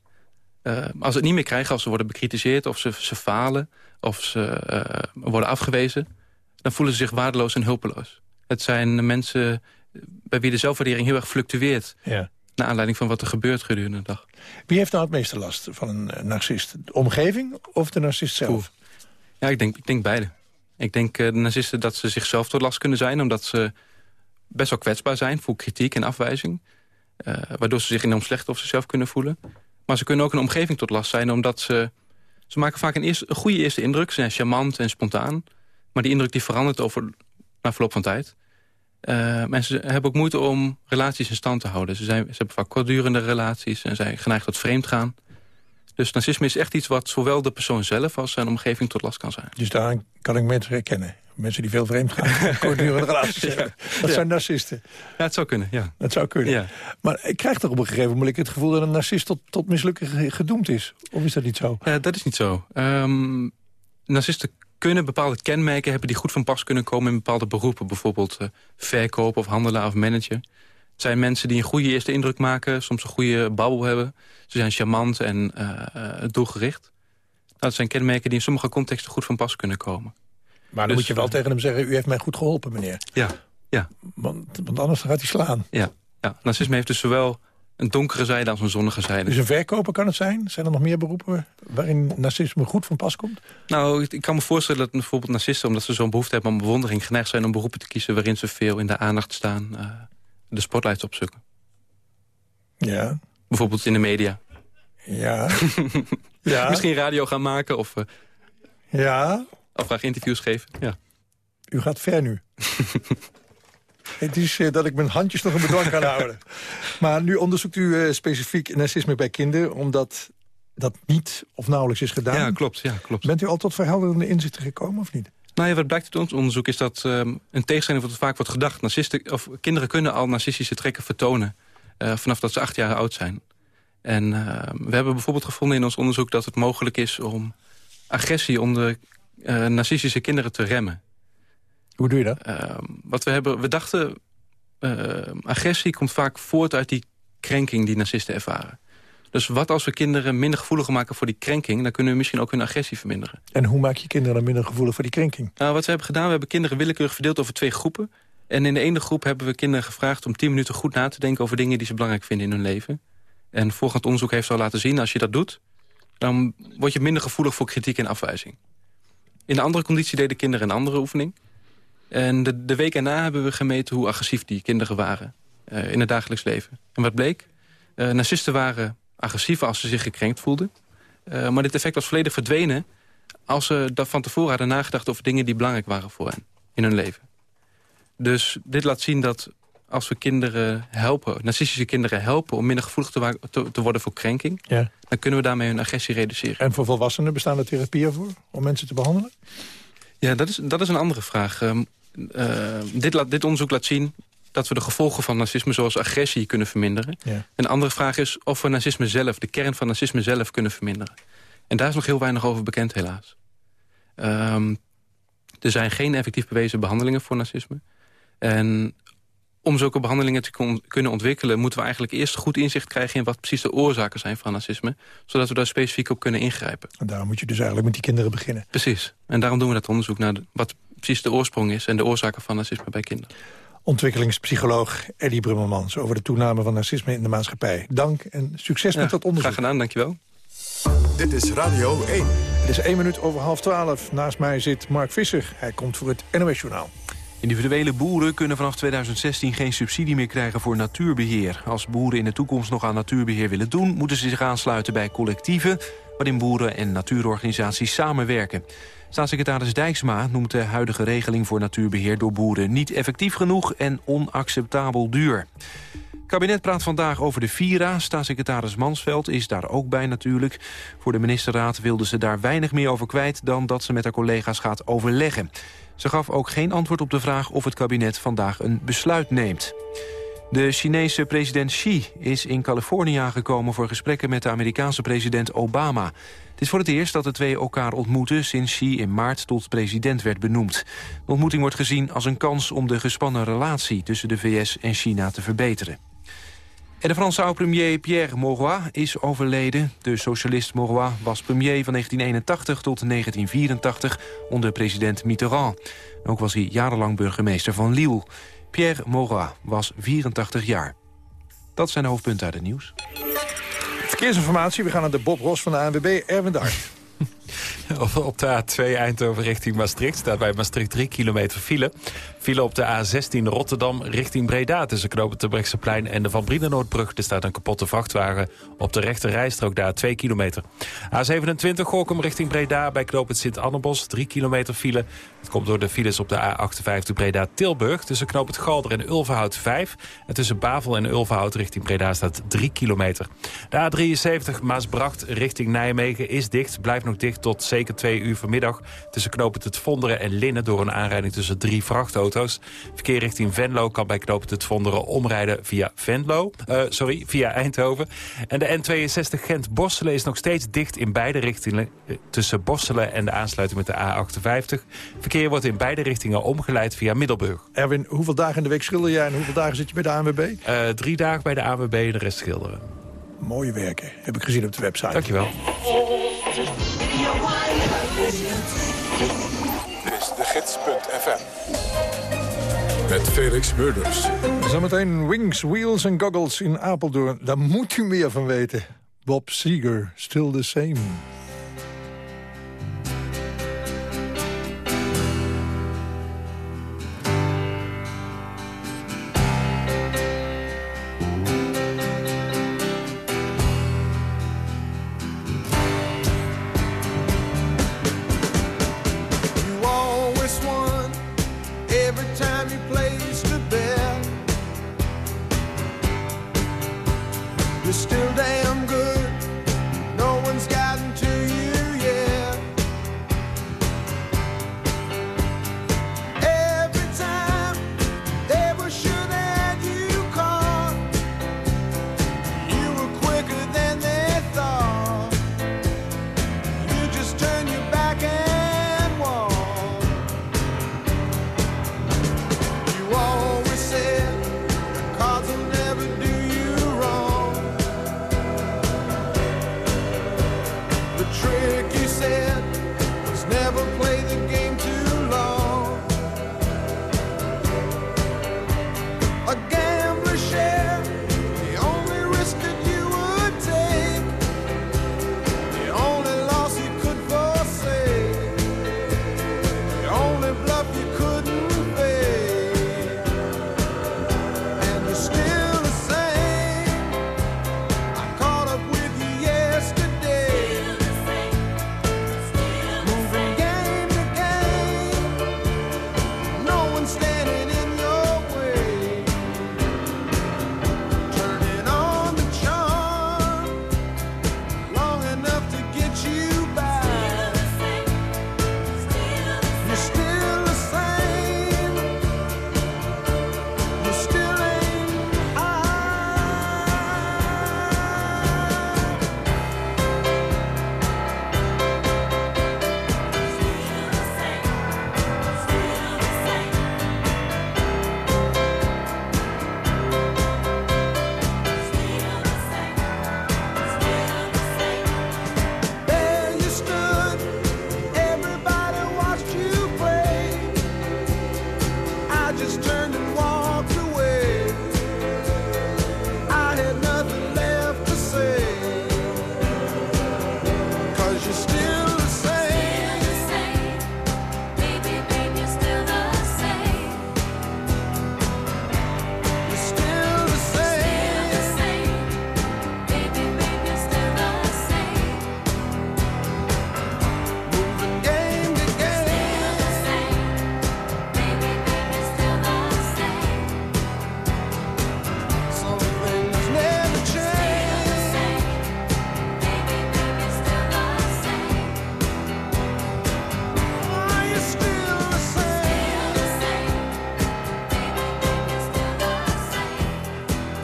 Uh, als ze het niet meer krijgen, als ze worden bekritiseerd... of ze, ze falen, of ze uh, worden afgewezen... dan voelen ze zich waardeloos en hulpeloos. Het zijn mensen bij wie de zelfwaardering heel erg fluctueert... Ja. Naar aanleiding van wat er gebeurt gedurende de dag. Wie heeft nou het meeste last van een uh, narcist? De omgeving of de narcist zelf? Oef. Ja, ik denk, ik denk beide. Ik denk uh, de narcisten dat ze zichzelf tot last kunnen zijn... omdat ze best wel kwetsbaar zijn voor kritiek en afwijzing. Uh, waardoor ze zich enorm slecht over zichzelf kunnen voelen. Maar ze kunnen ook een omgeving tot last zijn... omdat ze... Ze maken vaak een, eerste, een goede eerste indruk. Ze zijn charmant en spontaan. Maar die indruk die verandert over, na verloop van tijd. Uh, mensen hebben ook moeite om relaties in stand te houden. Ze, zijn, ze hebben vaak kortdurende relaties en zijn geneigd tot vreemdgaan. Dus narcisme is echt iets wat zowel de persoon zelf als zijn omgeving tot last kan zijn. Dus daar kan ik mensen herkennen. Mensen die veel vreemd gaan, kortdurende relaties ja. hebben. Dat ja. zijn narcisten. Ja, het zou kunnen, ja. Dat zou kunnen. Ja. Maar ik krijg toch op een gegeven moment het gevoel... dat een narcist tot, tot mislukken gedoemd is. Of is dat niet zo? Ja, dat is niet zo. Um, narcisten kunnen bepaalde kenmerken hebben die goed van pas kunnen komen in bepaalde beroepen. Bijvoorbeeld uh, verkoop of handelaar of manager. Het zijn mensen die een goede eerste indruk maken, soms een goede babbel hebben. Ze zijn charmant en uh, uh, doelgericht. Nou, dat zijn kenmerken die in sommige contexten goed van pas kunnen komen. Maar dan dus, moet je wel tegen hem zeggen, u heeft mij goed geholpen, meneer. Ja, ja. Want, want anders gaat hij slaan. Ja, ja. narcisme heeft dus zowel een donkere zijde als een zonnige zijde. Dus een verkoper kan het zijn? Zijn er nog meer beroepen waarin narcisme goed van pas komt? Nou, ik kan me voorstellen dat bijvoorbeeld narcisten... omdat ze zo'n behoefte hebben aan bewondering... geneigd zijn om beroepen te kiezen waarin ze veel in de aandacht staan... Uh, de spotlights opzoeken. Ja. Bijvoorbeeld in de media. Ja. ja. Misschien radio gaan maken of... Uh, ja. Of graag interviews geven, ja. U gaat ver nu. Het is uh, dat ik mijn handjes nog in bedwang kan houden. Maar nu onderzoekt u uh, specifiek narcisme bij kinderen... omdat dat niet of nauwelijks is gedaan. Ja, klopt. Ja, klopt. Bent u al tot verhelderende inzichten gekomen of niet? Nou ja, wat blijkt uit ons onderzoek is dat um, een tegenstelling wat vaak wordt gedacht. Narcisten, of kinderen kunnen al narcistische trekken vertonen uh, vanaf dat ze acht jaar oud zijn. En uh, we hebben bijvoorbeeld gevonden in ons onderzoek dat het mogelijk is om agressie onder narcistische kinderen te remmen. Hoe doe je dat? wat we, hebben, we dachten, agressie komt vaak voort uit die krenking die narcisten ervaren. Dus wat als we kinderen minder gevoelig maken voor die krenking... dan kunnen we misschien ook hun agressie verminderen. En hoe maak je kinderen dan minder gevoelig voor die krenking? Nou, wat we hebben gedaan, we hebben kinderen willekeurig verdeeld over twee groepen. En in de ene groep hebben we kinderen gevraagd om 10 minuten goed na te denken... over dingen die ze belangrijk vinden in hun leven. En volgend onderzoek heeft al laten zien, als je dat doet... dan word je minder gevoelig voor kritiek en afwijzing. In de andere conditie deden kinderen een andere oefening. En de, de week erna hebben we gemeten hoe agressief die kinderen waren... Uh, in het dagelijks leven. En wat bleek? Uh, narcisten waren agressiever als ze zich gekrenkt voelden. Uh, maar dit effect was volledig verdwenen... als ze dat van tevoren hadden nagedacht over dingen die belangrijk waren voor hen in hun leven. Dus dit laat zien dat als we kinderen helpen, narcistische kinderen helpen... om minder gevoelig te, te, te worden voor krenking... Ja. dan kunnen we daarmee hun agressie reduceren. En voor volwassenen bestaan er therapieën voor om mensen te behandelen? Ja, dat is, dat is een andere vraag. Um, dit, laat, dit onderzoek laat zien dat we de gevolgen van narcisme zoals agressie kunnen verminderen. Ja. Een andere vraag is of we narcisme zelf, de kern van narcisme zelf kunnen verminderen. En daar is nog heel weinig over bekend helaas. Um, er zijn geen effectief bewezen behandelingen voor narcisme. En om zulke behandelingen te kunnen ontwikkelen... moeten we eigenlijk eerst goed inzicht krijgen... in wat precies de oorzaken zijn van narcisme... zodat we daar specifiek op kunnen ingrijpen. En daarom moet je dus eigenlijk met die kinderen beginnen. Precies. En daarom doen we dat onderzoek naar de, wat precies de oorsprong is... en de oorzaken van narcisme bij kinderen ontwikkelingspsycholoog Eddie Brummelmans... over de toename van narcisme in de maatschappij. Dank en succes met dat onderzoek. Graag gedaan, dankjewel. Dit is Radio 1. Het is één minuut over half twaalf. Naast mij zit Mark Visser. Hij komt voor het NOS-journaal. Individuele boeren kunnen vanaf 2016 geen subsidie meer krijgen voor natuurbeheer. Als boeren in de toekomst nog aan natuurbeheer willen doen... moeten ze zich aansluiten bij collectieven... waarin boeren en natuurorganisaties samenwerken. Staatssecretaris Dijksma noemt de huidige regeling voor natuurbeheer door boeren niet effectief genoeg en onacceptabel duur. Het kabinet praat vandaag over de Vira. Staatssecretaris Mansveld is daar ook bij natuurlijk. Voor de ministerraad wilde ze daar weinig meer over kwijt... dan dat ze met haar collega's gaat overleggen. Ze gaf ook geen antwoord op de vraag of het kabinet vandaag een besluit neemt. De Chinese president Xi is in Californië aangekomen... voor gesprekken met de Amerikaanse president Obama. Het is voor het eerst dat de twee elkaar ontmoeten... sinds Xi in maart tot president werd benoemd. De ontmoeting wordt gezien als een kans om de gespannen relatie... tussen de VS en China te verbeteren. En de Franse oud-premier Pierre Mauroy is overleden. De socialist Mauroy was premier van 1981 tot 1984 onder president Mitterrand. Ook was hij jarenlang burgemeester van Lille. Pierre Mauroy was 84 jaar. Dat zijn de hoofdpunten uit het nieuws. Verkeersinformatie, we gaan naar de Bob Ros van de ANWB, Erwin Dart. Op de A2 Eindhoven richting Maastricht staat bij Maastricht 3 kilometer file. File op de A16 Rotterdam richting Breda tussen knopen Terbrechtseplein en de Van Brienenoordbrug. Er staat een kapotte vrachtwagen op de rechte rijstrook daar 2 kilometer. A27 Gorkum richting Breda bij knooppunt Sint-Annebos 3 kilometer file. Het komt door de files op de A58 Breda-Tilburg tussen knooppunt Galder en Ulverhout 5. En tussen Bavel en Ulverhout richting Breda staat 3 kilometer. De A73 Maasbracht richting Nijmegen is dicht, blijft nog dicht tot zeker 2 uur vanmiddag. Tussen knooppunt het Vonderen en Linnen door een aanrijding tussen drie vrachtauto's. Verkeer richting Venlo kan bij knooppunt het Vonderen omrijden via Venlo. Uh, sorry, via Eindhoven. En de N62 Gent-Borselen is nog steeds dicht in beide richtingen. Uh, tussen Borselen en de aansluiting met de A58. Verkeer wordt in beide richtingen omgeleid via Middelburg. Erwin, hoeveel dagen in de week schilder jij en hoeveel dagen zit je bij de ANWB? Uh, drie dagen bij de ANWB en de rest schilderen. Mooie werken, heb ik gezien op de website. Dankjewel. gids.fm. Met Felix Murders. Zometeen Wings, Wheels en Goggles in Apeldoorn. Daar moet u meer van weten. Bob Seger, still the same.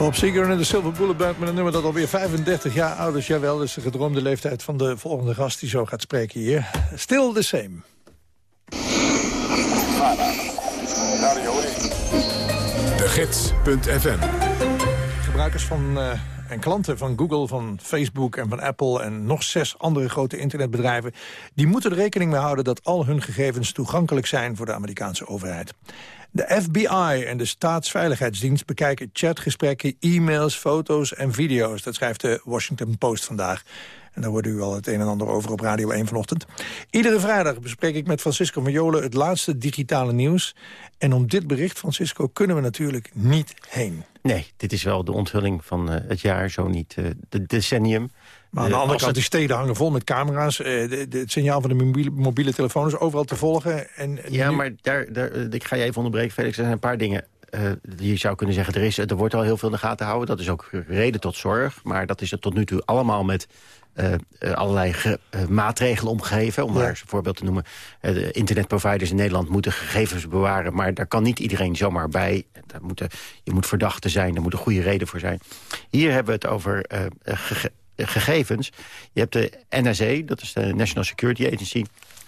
Bob Seger en de Silver Bullet Band met een nummer dat alweer 35 jaar oud is. Jawel, dat is de gedroomde leeftijd van de volgende gast die zo gaat spreken hier. Still the same. De Gids.fm Gebruikers van, eh, en klanten van Google, van Facebook en van Apple... en nog zes andere grote internetbedrijven... die moeten er rekening mee houden dat al hun gegevens toegankelijk zijn... voor de Amerikaanse overheid. De FBI en de Staatsveiligheidsdienst bekijken chatgesprekken, e-mails, foto's en video's. Dat schrijft de Washington Post vandaag. En daar hoorde u al het een en ander over op Radio 1 vanochtend. Iedere vrijdag bespreek ik met Francisco Majola het laatste digitale nieuws. En om dit bericht, Francisco, kunnen we natuurlijk niet heen. Nee, dit is wel de onthulling van eh, het jaar, zo niet uh, de decennium. Maar aan de Eh, andere kant, het- die steden hangen vol met camera's. eh, de, de- het signaal van de mobiele, mobiele telefoon is overal te volgen. En, Ja, nu- maar daar, daar, eh, ik ga je even onderbreken, Felix. Er zijn een paar dingen eh, die je zou kunnen zeggen. Er, is, er wordt al heel veel in de gaten gehouden. Dat is ook reden tot zorg. Maar dat is er tot nu toe allemaal met eh, eh, allerlei ge- eh, maatregelen omgegeven. Om maar eens een voorbeeld te noemen. Eh, de internetproviders in Nederland moeten gegevens bewaren. Maar daar kan niet iedereen zomaar bij. Daar moeten, je moet verdachte zijn. Er moet een goede reden voor zijn. Hier hebben we het over eh, gege- gegevens. Je hebt de NSA, dat is de National Security Agency.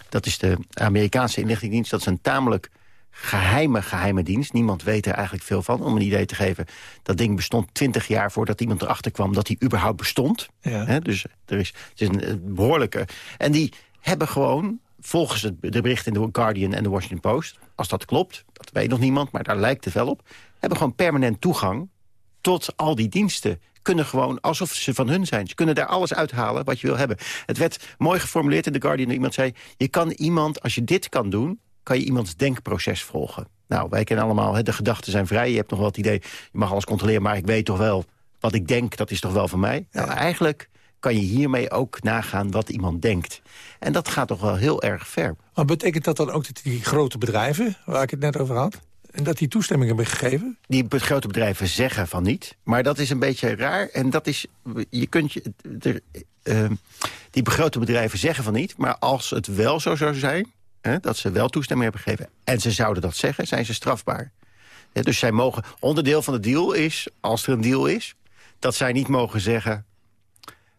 Dat is de Amerikaanse inlichtingendienst. Dat is een tamelijk geheime, geheime dienst. Niemand weet er eigenlijk veel van. Om een idee te geven, dat ding bestond twintig jaar... voordat iemand erachter kwam dat hij überhaupt bestond. Ja. Dus er is, het is een eh, behoorlijke... En die hebben gewoon, volgens het, de berichten in de Guardian en de Washington Post... als dat klopt, dat weet nog niemand, maar daar lijkt het wel op... hebben gewoon permanent toegang tot al die diensten kunnen gewoon alsof ze van hun zijn. Ze kunnen daar alles uithalen wat je wil hebben. Het werd mooi geformuleerd in The Guardian. Iemand zei, je kan iemand, als je dit kan doen... kan je iemands denkproces volgen. Nou, wij kennen allemaal, hè, de gedachten zijn vrij. Je hebt nog wel het idee, je mag alles controleren... maar ik weet toch wel, wat ik denk, dat is toch wel van mij? Nou, eigenlijk kan je hiermee ook nagaan wat iemand denkt. En dat gaat toch wel heel erg ver. Maar betekent dat dan ook dat die grote bedrijven, waar ik het net over had... en dat die toestemming hebben gegeven? Die grote bedrijven zeggen van niet. Maar dat is een beetje raar. En dat is, je kunt je, eh, die grote bedrijven zeggen van niet. Maar als het wel zo zou zijn, hè, dat ze wel toestemming hebben gegeven... en ze zouden dat zeggen, zijn ze strafbaar. Dus zij mogen, onderdeel van de deal is, als er een deal is... dat zij niet mogen zeggen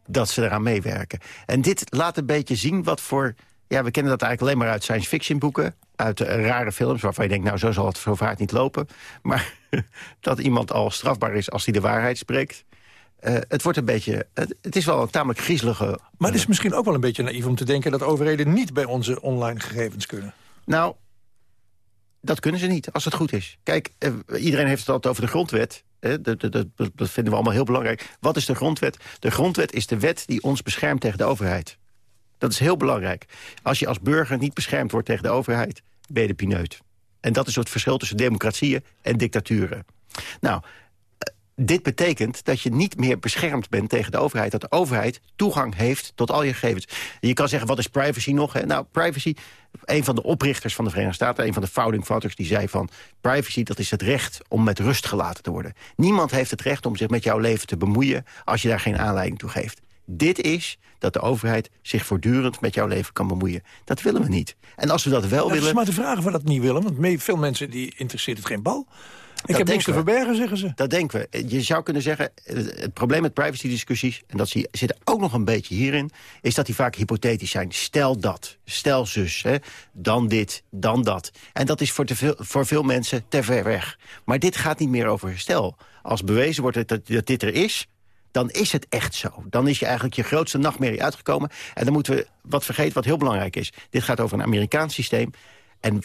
dat ze eraan meewerken. En dit laat een beetje zien wat voor... Ja, we kennen dat eigenlijk alleen maar uit science fiction boeken. Uit eh, rare films waarvan je denkt, nou zo zal het zo vaart niet lopen. Maar dat iemand al strafbaar is als hij de waarheid spreekt. Eh, het wordt een beetje... Het, het is wel een tamelijk griezelige... Maar het is misschien ook wel een beetje naïef om te denken... dat overheden niet bij onze online gegevens kunnen. Nou, dat kunnen ze niet, als het goed is. Kijk, eh, iedereen heeft het altijd over de grondwet. hè, Dat, dat, dat, dat vinden we allemaal heel belangrijk. Wat is de grondwet? De grondwet is de wet die ons beschermt tegen de overheid. Dat is heel belangrijk. Als je als burger niet beschermd wordt tegen de overheid... ben je de pineut. En dat is het verschil tussen democratieën en dictaturen. Nou, eh, dit betekent dat je niet meer beschermd bent tegen de overheid. Dat de overheid toegang heeft tot al je gegevens. Je kan zeggen, wat is privacy nog? Hè? Nou, privacy, een van de oprichters van de Verenigde Staten... een van de founding fathers, die zei van... privacy, dat is het recht om met rust gelaten te worden. Niemand heeft het recht om zich met jouw leven te bemoeien... als je daar geen aanleiding toe geeft. Dit is dat de overheid zich voortdurend met jouw leven kan bemoeien. Dat willen we niet. En als we dat wel Ja, het is willen... maar de vraag of we dat niet willen. Want veel mensen die interesseert het geen bal. Ik heb niks te verbergen, zeggen ze. Dat denken we. Je zou kunnen zeggen, het probleem met privacy-discussies... en dat zit er ook nog een beetje hierin... is dat die vaak hypothetisch zijn. Stel dat, stel zus, hè, dan dit, dan dat. En dat is voor, te veel, voor veel mensen te ver weg. Maar dit gaat niet meer over stel. Als bewezen wordt dat, dat dit er is dan is het echt zo. Dan is je eigenlijk je grootste nachtmerrie uitgekomen. En dan moeten we wat vergeten wat heel belangrijk is. Dit gaat over een Amerikaans systeem. En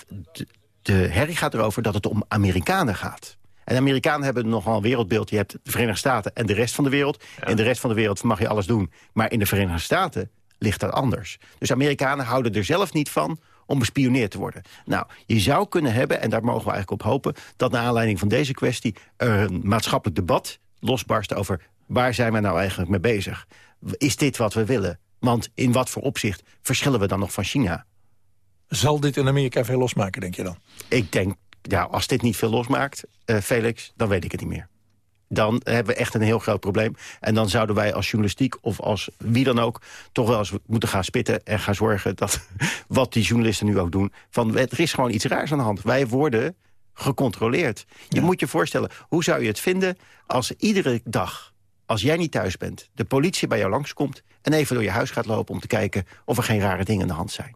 de, herrie gaat erover dat het om Amerikanen gaat. En de Amerikanen hebben nogal een wereldbeeld. Je hebt de Verenigde Staten en de rest van de wereld. In de rest van de wereld mag je alles doen. Maar in de Verenigde Staten ligt dat anders. Dus Amerikanen houden er zelf niet van om bespioneerd te worden. Nou, je zou kunnen hebben, en daar mogen we eigenlijk op hopen... dat naar aanleiding van deze kwestie een maatschappelijk debat losbarst over... waar zijn we nou eigenlijk mee bezig? Is dit wat we willen? Want in wat voor opzicht verschillen we dan nog van China? Zal dit in Amerika veel losmaken, denk je dan? Ik denk, ja, als dit niet veel losmaakt, eh, Felix, dan weet ik het niet meer. Dan hebben we echt een heel groot probleem. En dan zouden wij als journalistiek of als wie dan ook... toch wel eens moeten gaan spitten en gaan zorgen dat wat die journalisten nu ook doen... van er is gewoon iets raars aan de hand. Wij worden gecontroleerd. Je moet je voorstellen, hoe zou je het vinden als iedere dag... als jij niet thuis bent, de politie bij jou langskomt... en even door je huis gaat lopen om te kijken of er geen rare dingen aan de hand zijn.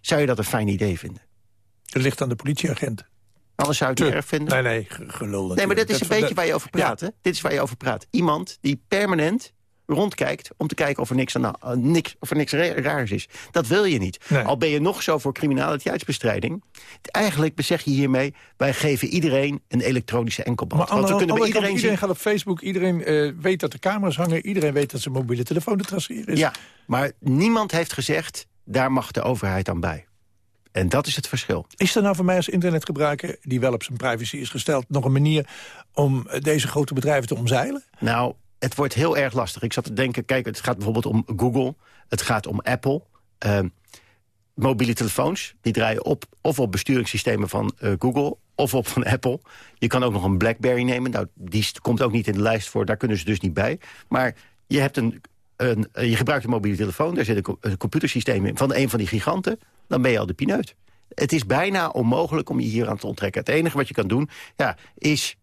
Zou je dat een fijn idee vinden? Het ligt aan de politieagent. Anders zou je het erg vinden. Nee, nee, ge- gelul Nee, maar dat is een beetje waar je over praat. hè? Dit is waar je over praat. Iemand die permanent rondkijkt om te kijken of er niks, aan de- eh, niks, of er niks ra- raars is. Dat wil je niet. Al ben je nog zo voor criminaliteitsbestrijding. Eigenlijk zeg je hiermee... wij geven iedereen een elektronische enkelband. Maar Want we kunnen bij kant, iedereen iedereen zien... gaat op Facebook, iedereen eh, weet dat er camera's hangen... iedereen weet dat zijn mobiele telefoon te traceren is. Ja, maar niemand heeft gezegd... daar mag de overheid aan bij. En dat is het verschil. Is er nou voor mij als internetgebruiker, die wel op zijn privacy is gesteld... nog een manier om deze grote bedrijven te omzeilen? Nou, het wordt heel erg lastig. Ik zat te denken, kijk, het gaat bijvoorbeeld om Google. Het gaat om Apple. Ehm, mobiele telefoons, die draaien op of op besturingssystemen van eh, Google... of op van Apple. Je kan ook nog een BlackBerry nemen. Nou, die komt ook niet in de lijst voor, daar kunnen ze dus niet bij. Maar je, hebt een, je gebruikt een mobiele telefoon, daar zit een computersysteem in... van een van die giganten, dan ben je al de pineut. Het is bijna onmogelijk om je hier aan te onttrekken. Het enige wat je kan doen, ja, is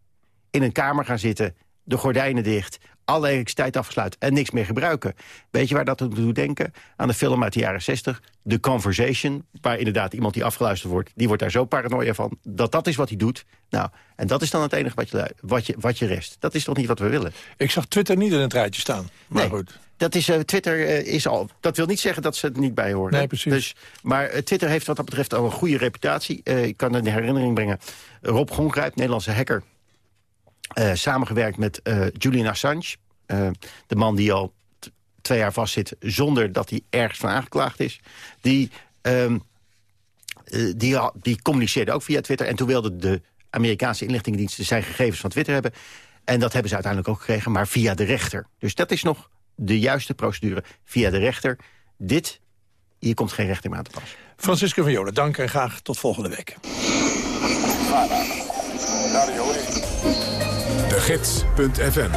in een kamer gaan zitten... de gordijnen dicht, alle elektriciteit afgesluiten en niks meer gebruiken. Weet je waar dat aan doet denken? Aan de film uit de jaren 60, The Conversation... waar inderdaad iemand die afgeluisterd wordt... die wordt daar zo paranoia van, dat dat is wat hij doet. Nou, en dat is dan het enige wat je, wat je, wat je rest. Dat is toch niet wat we willen? Ik zag Twitter niet in het rijtje staan. Maar Nee. goed. Dat is, eh, Twitter eh, is al. Dat wil niet zeggen dat ze het niet bij horen. Nee, precies. Dus, maar eh, Twitter heeft wat dat betreft al een goede reputatie. Ik kan in herinnering brengen. Rob Gonkruid, Nederlandse hacker. Eh, samengewerkt met eh, Julian Assange. eh, de man die al twee jaar vastzit zonder dat hij ergens van aangeklaagd is. Die, ehm, eh, die, die communiceerde ook via Twitter. En toen wilde de Amerikaanse inlichtingendiensten zijn gegevens van Twitter hebben. En dat hebben ze uiteindelijk ook gekregen, maar via de rechter. Dus dat is nog de juiste procedure. Via de rechter. Dit, hier komt geen rechter meer aan te pas. Francisco van Jolen, dank en graag tot volgende week. De Gids.fm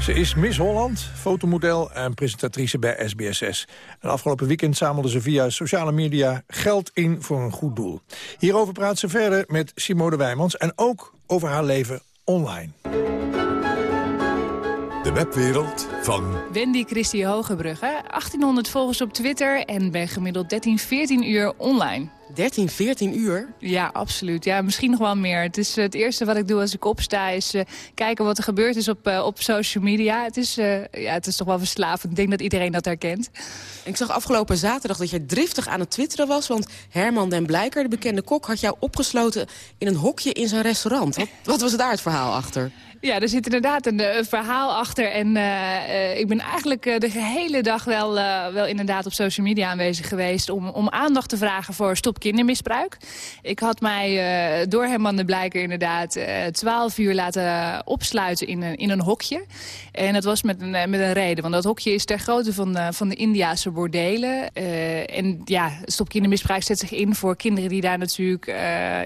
Ze is Miss Holland, fotomodel en presentatrice bij SBSS. En afgelopen weekend zamelde ze via sociale media geld in voor een goed doel. Hierover praat ze verder met Simone Wijmans en ook over haar leven online. De webwereld van Wendy Christie Hogebrugge, 1800 volgers op Twitter en ben gemiddeld 13, 14 uur online. 13, 14 uur? Ja, absoluut. Ja, misschien nog wel meer. Het, is, eh, het eerste wat ik doe als ik opsta is eh, kijken wat er gebeurd is op, eh, op social media. Het is, ja, het is toch wel verslavend. Ik denk dat iedereen dat herkent. Ik zag afgelopen zaterdag dat jij driftig aan het twitteren was... want Herman den Blijker, de bekende kok, had jou opgesloten in een hokje in zijn restaurant. Wat, wat was daar het verhaal achter? Ja, er zit inderdaad een, eh, verhaal achter. En eh, eh, ik ben eigenlijk de gehele dag wel, wel inderdaad op social media aanwezig geweest... om, om aandacht te vragen voor stop kindermisbruik. Ik had mij eh, door Herman de Blijker inderdaad twaalf uur laten opsluiten in een, in een hokje. En dat was met een, met een reden. Want dat hokje is ter grootte van, de- van de Indiase bordelen. En ja, stop kindermisbruik zet zich in voor kinderen die daar natuurlijk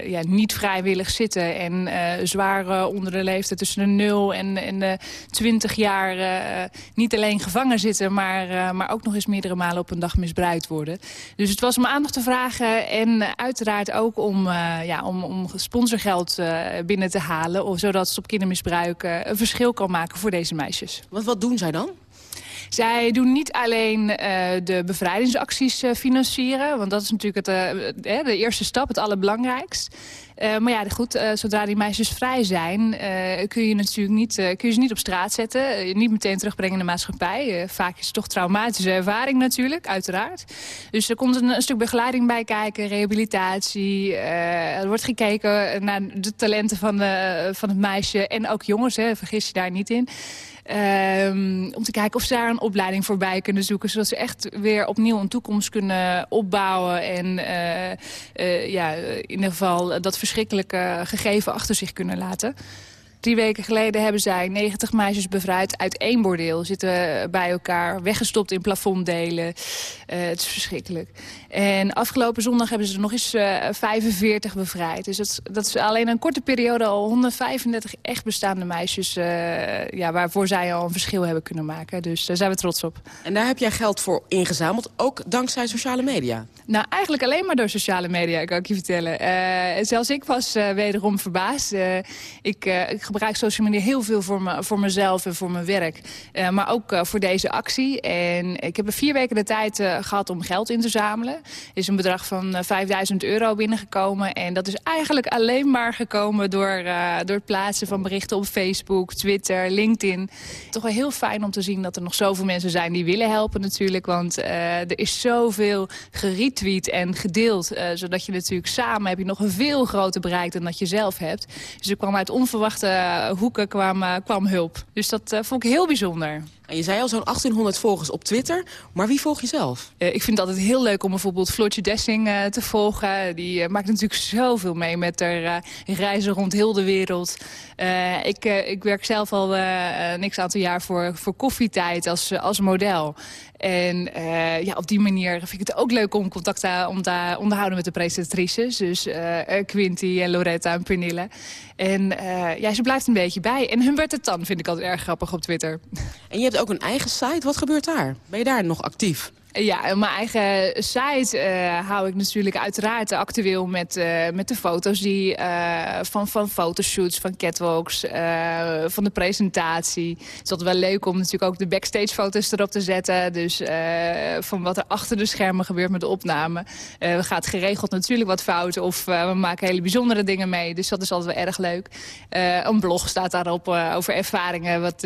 ja, niet vrijwillig zitten. En zwaar onder de leeftijd tussen 0 en, en de 20 jaar eh, niet alleen gevangen zitten, maar, eh, maar ook nog eens meerdere malen op een dag misbruikt worden. Dus het was om aandacht te vragen en uiteraard ook om, eh, ja, om, om sponsorgeld binnen te halen. Of, zodat Stop Kindermisbruik een verschil kan maken voor deze meisjes. Want wat doen zij dan? Zij doen niet alleen eh, de bevrijdingsacties eh, financieren. Want dat is natuurlijk het, eh, de eerste stap, het allerbelangrijkst. Maar ja, goed, zodra die meisjes vrij zijn... kun, je natuurlijk niet, kun je ze niet op straat zetten. niet meteen terugbrengen in de maatschappij. Vaak is het toch traumatische ervaring natuurlijk, uiteraard. Dus er komt een, stuk begeleiding bij kijken, rehabilitatie. eh, er wordt gekeken naar de talenten van, de, van het meisje. En ook jongens, hè, vergis je daar niet in. Ehm, om te kijken of ze daar een opleiding voorbij kunnen zoeken. Zodat ze echt weer opnieuw een toekomst kunnen opbouwen. En eh, eh, ja, in ieder geval dat verschrikkelijke gegeven achter zich kunnen laten. Drie weken geleden hebben zij 90 meisjes bevrijd uit één bordeel. Zitten bij elkaar, weggestopt in plafonddelen. Eh, het is verschrikkelijk. En afgelopen zondag hebben ze er nog eens eh, 45 bevrijd. Dus dat, dat is alleen een korte periode al 135 echt bestaande meisjes... eh, ja, waarvoor zij al een verschil hebben kunnen maken. Dus daar zijn we trots op. En daar heb jij geld voor ingezameld, ook dankzij sociale media. Nou, eigenlijk alleen maar door sociale media, kan ik je vertellen. Eh, zelfs ik was eh, wederom verbaasd. Eh, ik, eh, ik gebruik social media heel veel voor, me, voor mezelf en voor mijn werk. Eh, maar ook eh, voor deze actie. En ik heb er vier weken de tijd eh, gehad om geld in te zamelen. Er is een bedrag van eh, 5000 euro binnengekomen. En dat is eigenlijk alleen maar gekomen door, door het plaatsen van berichten op Facebook, Twitter, LinkedIn. Toch wel heel fijn om te zien dat er nog zoveel mensen zijn die willen helpen natuurlijk. Want er is zoveel geretweet en gedeeld. zodat je natuurlijk samen heb je nog een veel groter bereik dan dat je zelf hebt. Dus er kwam uit onverwachte eh, hoeken kwam, eh, kwam hulp. Dus dat eh, vond ik heel bijzonder. En je zei al zo'n 1800 volgers op Twitter, maar wie volg je zelf? Ik vind het altijd heel leuk om bijvoorbeeld Floortje Dessing te volgen. Die maakt natuurlijk zoveel mee met haar reizen rond heel de wereld. Ik, ik werk zelf al een niks aantal jaar voor, voor koffietijd als, als model. En eh, ja, op die manier vind ik het ook leuk om contact te om onderhouden met de presentatrices. Dus eh, eh, Quinty en Loretta en Pernille. En ja, ze blijft een beetje bij. En Humbert Tan vind ik altijd erg grappig op Twitter. En je hebt ook een eigen site. Wat gebeurt daar? Ben je daar nog actief? Ja, mijn eigen site eh, hou ik natuurlijk uiteraard actueel met, eh, met de foto's die, eh, van, van fotoshoots, van catwalks, van de presentatie. Het is altijd wel leuk om natuurlijk ook de backstage foto's erop te zetten. Dus van wat er achter de schermen gebeurt met de opname. We gaat geregeld natuurlijk wat fouten of we maken hele bijzondere dingen mee. Dus dat is altijd wel erg leuk. Een blog staat daarop over ervaringen wat,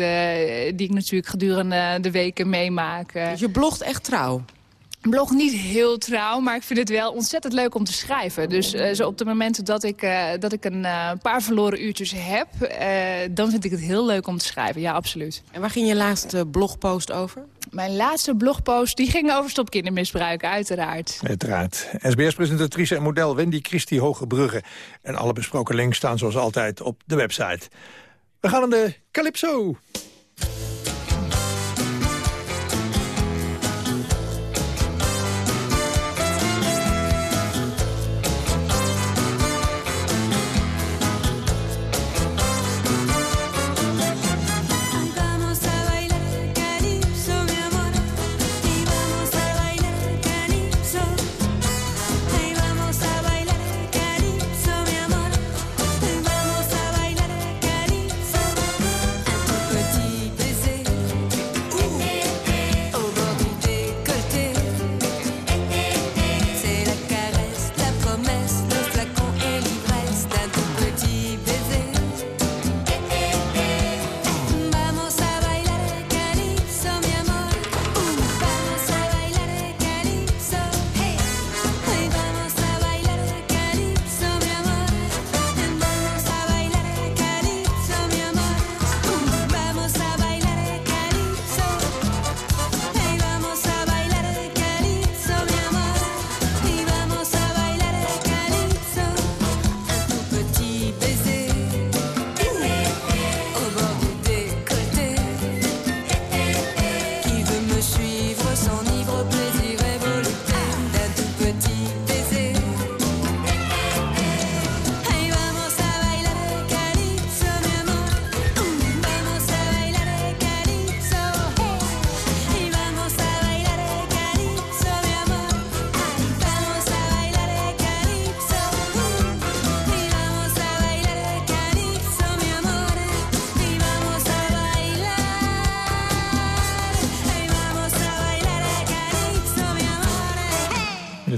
die ik natuurlijk gedurende de weken meemaak. Eh, Je blogt echt trouw. Blog niet heel trouw, maar ik vind het wel ontzettend leuk om te schrijven. Dus eh, zo op de momenten dat ik, eh, dat ik een eh, paar verloren uurtjes heb... eh, dan vind ik het heel leuk om te schrijven. Ja, absoluut. En waar ging je laatste blogpost over? Mijn laatste blogpost die ging over stopkindermisbruik, uiteraard. Uiteraard. SBS-presentatrice en model Wendy Christie Hogebrugge. En alle besproken links staan zoals altijd op de website. We gaan aan de Calypso.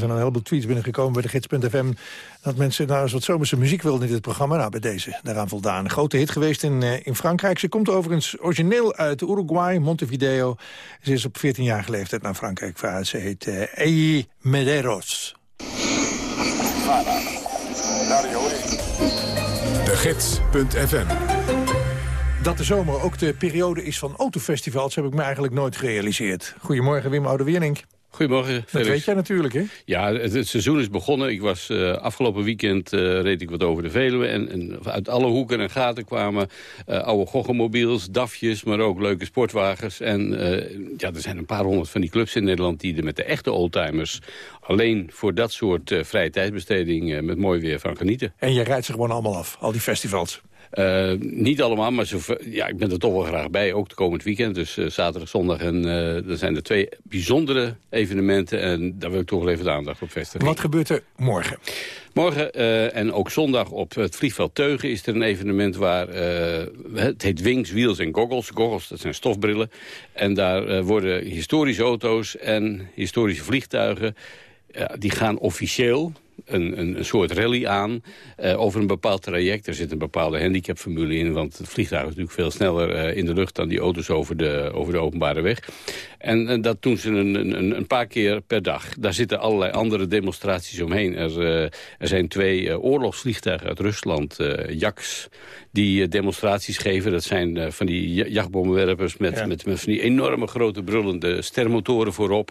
Zijn een heleboel tweets binnengekomen bij de gids.fm... dat mensen nou eens wat zomerse muziek wilden in dit programma. Nou, bij deze daaraan voldaan. Een grote hit geweest in, eh, in Frankrijk. Ze komt overigens origineel uit Uruguay, Montevideo. Ze is op 14-jarige leeftijd naar Frankrijk verhuisd. Ze heet uh, Eyi Medeiros. De Gids.fm Dat de zomer ook de periode is van autofestivals... heb ik me eigenlijk nooit gerealiseerd. Goedemorgen, Wim Oude-Wiernink. Goedemorgen, Dat weet jij natuurlijk, hè? Ja, het, het seizoen is begonnen. Ik was eh, afgelopen weekend eh, reed ik wat over de Veluwe. En, en uit alle hoeken en gaten kwamen eh, oude goggenmobiels, DAFjes... maar ook leuke sportwagens. En ja, er zijn een paar honderd van die clubs in Nederland... die er met de echte oldtimers alleen voor dat soort vrije tijdsbesteding... met mooi weer van genieten. En je rijdt ze gewoon allemaal af, al die festivals. Eh, niet allemaal, maar zover, ja, ik ben er toch wel graag bij. Ook het komend weekend, dus eh, zaterdag, zondag. En uh, er zijn er twee bijzondere evenementen. En daar wil ik toch wel even de aandacht op vestigen. Wat gebeurt er morgen? Morgen uh, en ook zondag op het vliegveld Teugen is er een evenement waar... Uh, het heet Wings, Wheels en Goggles. Goggles, dat zijn stofbrillen. En daar uh, worden historische auto's en historische vliegtuigen... die gaan officieel, een, een, een, soort rally aan uh, over een bepaald traject. Er zit een bepaalde handicapformule in, want het vliegtuig is natuurlijk veel sneller uh, in de lucht dan die auto's over de, over de openbare weg. En, en dat doen ze een, een, een, paar keer per dag. Daar zitten allerlei andere demonstraties omheen. Er, er zijn twee oorlogsvliegtuigen uit Rusland, Jaks, die demonstraties geven. Dat zijn van die jachtbommenwerpers met, ja. met, met van die enorme grote brullende stermotoren voorop.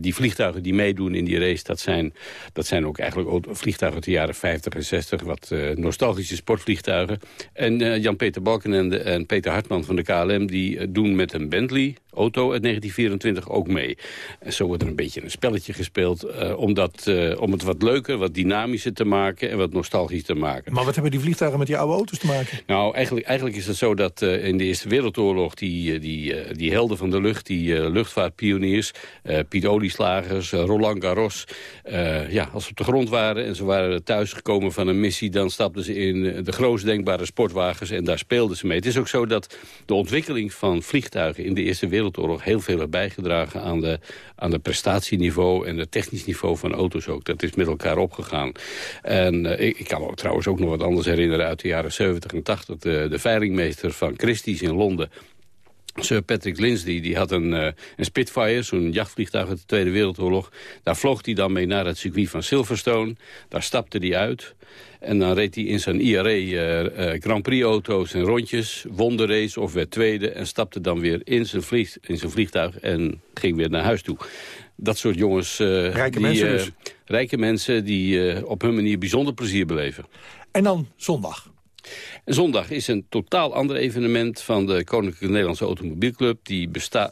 die vliegtuigen die meedoen in die race, dat zijn, dat zijn ook eigenlijk vliegtuigen uit de jaren 50 en 60. Wat nostalgische sportvliegtuigen. En Jan-Peter Balkenende en Peter Hartman van de KLM... die doen met een Bentley auto uit 1924 ook mee. En zo wordt er een beetje een spelletje gespeeld... om, dat, om het wat leuker, wat dynamischer te maken... en wat nostalgisch te maken. Maar wat hebben die vliegtuigen met die oude auto's te maken? Nou, eigenlijk, eigenlijk is het zo dat in de Eerste Wereldoorlog... die, die, die helden van de lucht, die luchtvaartpioniers... Piet Olieslagers, Roland Garros... ja, als ze op de grond waren en ze waren thuisgekomen van een missie... dan stapten ze in de grootst denkbare sportwagens en daar speelden ze mee. Het is ook zo dat de ontwikkeling van vliegtuigen in de Eerste Wereldoorlog... heel veel heeft bijgedragen aan de, aan de prestatieniveau en het technisch niveau van auto's ook. Dat is met elkaar opgegaan. En ik, ik, kan me trouwens ook nog wat anders herinneren uit de jaren 70 en 80. De, de veilingmeester van Christie's in Londen... Sir Patrick Lindsay die had een, uh, een Spitfire, zo'n jachtvliegtuig uit de Tweede Wereldoorlog. Daar vloog hij dan mee naar het circuit van Silverstone. Daar stapte hij uit. En dan reed hij in zijn IRA uh, uh, Grand Prix auto's en rondjes. Won de race of werd tweede. En stapte dan weer in zijn, vlieg, in zijn vliegtuig en ging weer naar huis toe. Dat soort jongens... Uh, rijke die, mensen dus. Rijke mensen die op hun manier bijzonder plezier beleven. En dan zondag. Zondag is een totaal ander evenement van de Koninklijke Nederlandse Automobielclub. Die,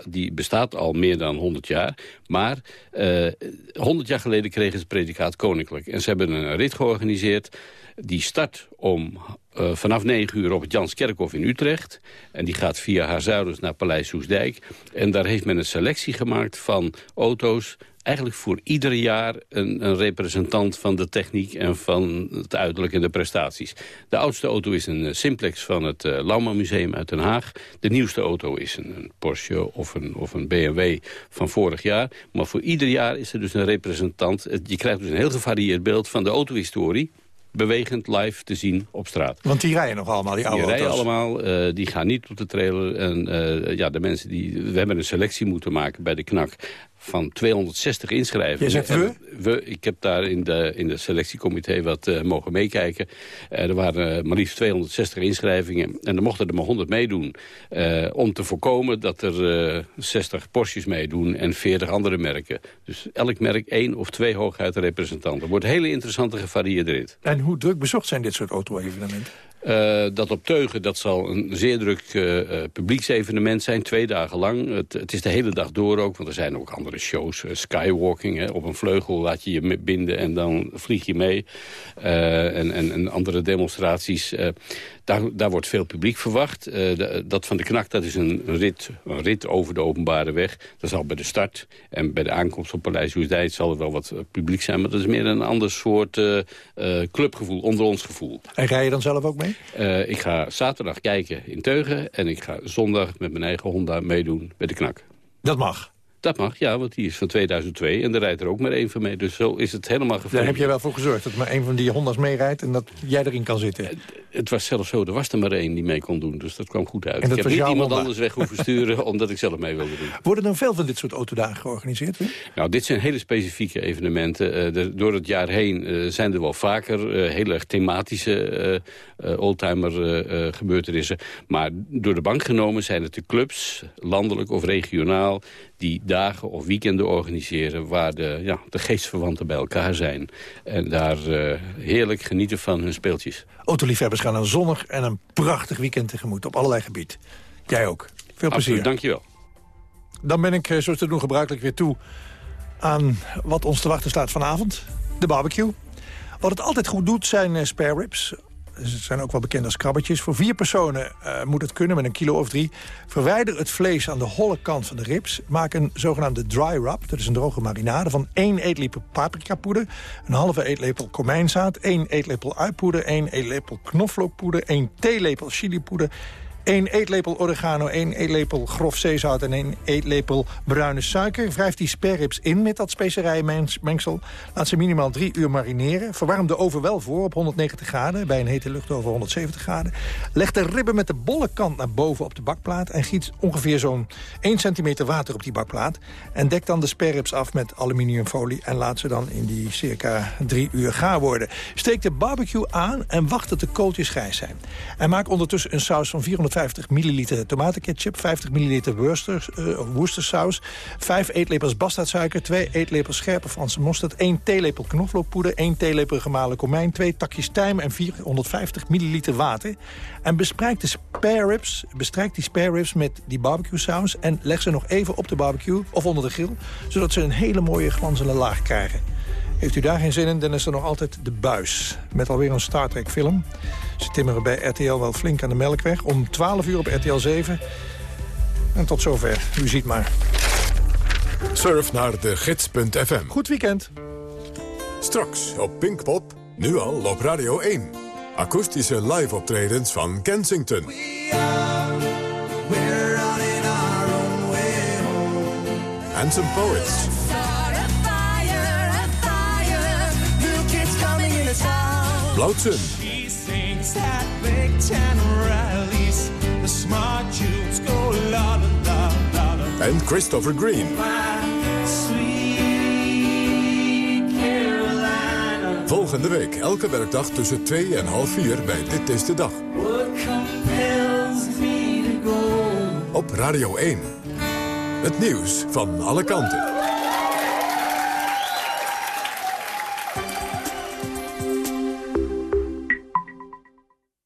die bestaat al meer dan 100 jaar. Maar uh, 100 jaar geleden kregen ze het predicaat koninklijk. En ze hebben een rit georganiseerd. Die start om uh, vanaf 9 uur op het Janskerkhof in Utrecht. En die gaat via Haarzuilens naar Paleis Soesdijk. En daar heeft men een selectie gemaakt van auto's eigenlijk voor ieder jaar een, een, representant van de techniek... en van het uiterlijk en de prestaties. De oudste auto is een Simplex van het uh, Lauwman-museum uit Den Haag. De nieuwste auto is een, een Porsche of een, of een BMW van vorig jaar. Maar voor ieder jaar is er dus een representant. Je krijgt dus een heel gevarieerd beeld van de autohistorie bewegend live te zien op straat. Want die rijden nog allemaal, die oude die rijden auto's. allemaal, uh, die gaan niet op de trailer. En uh, ja, de mensen die... We hebben een selectie moeten maken bij de KNAK van 260 inschrijvingen. Je zegt we? we? Ik heb daar in de, in de selectiecomité wat uh, mogen meekijken. Uh, er waren uh, maar liefst 260 inschrijvingen. En er mochten er maar 100 meedoen. om te voorkomen dat er 60 Porsches meedoen en 40 andere merken. Dus elk merk één of twee hooguit representanten. Wordt een hele interessante gevarieerde rit. En hoe druk bezocht zijn dit soort auto-evenementen? Uh, dat op Teugen, dat zal een zeer druk uh, publieksevenement zijn. Twee dagen lang. Het, het, is de hele dag door ook, want er zijn ook andere shows. Skywalking, hè, op een vleugel laat je je binden en dan vlieg je mee. En, en, en, andere demonstraties. Daar, daar, wordt veel publiek verwacht. Dat van de knak, dat is een rit, een rit over de openbare weg. Dat zal bij de start en bij de aankomst op Paleis Hoesdijk zal er wel wat publiek zijn. Maar dat is meer een ander soort clubgevoel, onder ons gevoel. En rij je dan zelf ook mee? Uh, ik ga zaterdag kijken in Teugen en ik ga zondag met mijn eigen Honda meedoen bij de knak. Dat mag? Dat mag, ja, want die is van 2002 en er rijdt er ook maar één van mee. Dus zo is het helemaal gevonden. Daar heb jij wel voor gezorgd dat maar één van die Honda's meerijdt... en dat jij erin kan zitten. Het was zelfs zo, er was er maar één die mee kon doen. Dus dat kwam goed uit. En dat ik heb niet iemand Honda. anders weg hoeven sturen... omdat ik zelf mee wilde doen. Worden er veel van dit soort autodagen georganiseerd? Nou, dit zijn hele specifieke evenementen. Eh, de- door het jaar heen eh, zijn er wel vaker eh, heel erg thematische eh, eh, oldtimer eh, eh, gebeurtenissen. Maar door de bank genomen zijn het de clubs, landelijk of regionaal... die dagen of weekenden organiseren waar de, ja, de geestverwanten bij elkaar zijn. En daar eh, heerlijk genieten van hun speeltjes. Autoliefhebbers gaan een zonnig en een prachtig weekend tegemoet op allerlei gebied. Jij ook. Veel plezier. Absoluut, dankjewel. Dan ben ik, eh, zoals te doen gebruikelijk, weer toe aan wat ons te wachten staat vanavond. De barbecue. Wat het altijd goed doet zijn eh, spare ribs. Ze zijn ook wel bekend als krabbetjes. Voor vier personen eh, moet het kunnen met een kilo of drie. Verwijder het vlees aan de holle kant van de ribs. Maak een zogenaamde dry rub. Dat is een droge marinade van 1 eetlepel paprikapoeder. Een halve eetlepel komijnzaad. 1 eetlepel uitpoeder. 1 eetlepel knoflookpoeder. 1 theelepel chilipoeder. 1 eetlepel oregano, 1 eetlepel grof zeezout en 1 eetlepel bruine suiker. Wrijf die sperrips in met dat specerijenmengsel. Laat ze minimaal 3 uur marineren. Verwarm de oven wel voor op 190 graden, bij een hete lucht over 170 graden. Leg de ribben met de bolle kant naar boven op de bakplaat... en giet ongeveer zo'n 1 centimeter water op die bakplaat. En dek dan de sperrips af met aluminiumfolie... en laat ze dan in die circa 3 uur gaar worden. Steek de barbecue aan en wacht tot de kooltjes grijs zijn. En maak ondertussen een saus van 450 milliliter tomatenketchup... 50 milliliter Worcester, eh, Worcestersaus... 5 eetlepels bastaardsuiker... 2 eetlepels scherpe Franse mosterd... 1 theelepel knoflookpoeder... 1 theelepel gemalen komijn... 2 takjes tijm en 450 milliliter water. En besprijk de spare ribs, bestrijk die spare ribs met die barbecue saus... en leg ze nog even op de barbecue of onder de grill... zodat ze een hele mooie glanzende laag krijgen. Heeft u daar geen zin in, dan is er nog altijd De Buis. Met alweer een Star Trek film. Ze timmeren bij RTL wel flink aan de melkweg. Om 12 uur op RTL 7. En tot zover. U ziet maar. Surf naar de gids.fm. Goed weekend. Straks op Pinkpop, nu al op Radio 1. Akoestische live optredens van Kensington. And some poets. Blauwtsen. He sings at big ten rallies. The smart Jews go la la la la la. En Christopher Green. Volgende week, elke werkdag tussen 2 en half 4 bij Dit is de Dag. Op Radio 1. Het nieuws van alle kanten.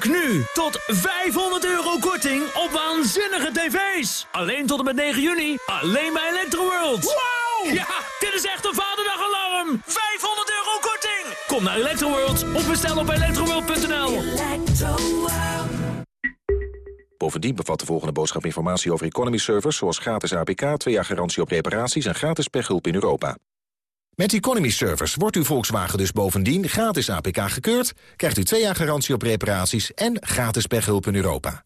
Pak nu tot 500 euro korting op waanzinnige tv's. Alleen tot en met 9 juni. Alleen bij Electroworld. Wow! Ja, dit is echt een vaderdagalarm. 500 euro korting. Kom naar Electroworld of bestel op electroworld.nl. Bovendien bevat de volgende boodschap informatie over economy servers... zoals gratis APK, 2 jaar garantie op reparaties en gratis pechhulp in Europa. Met economy servers wordt uw Volkswagen dus bovendien gratis APK gekeurd... krijgt u 2 jaar garantie op reparaties en gratis pechhulp in Europa.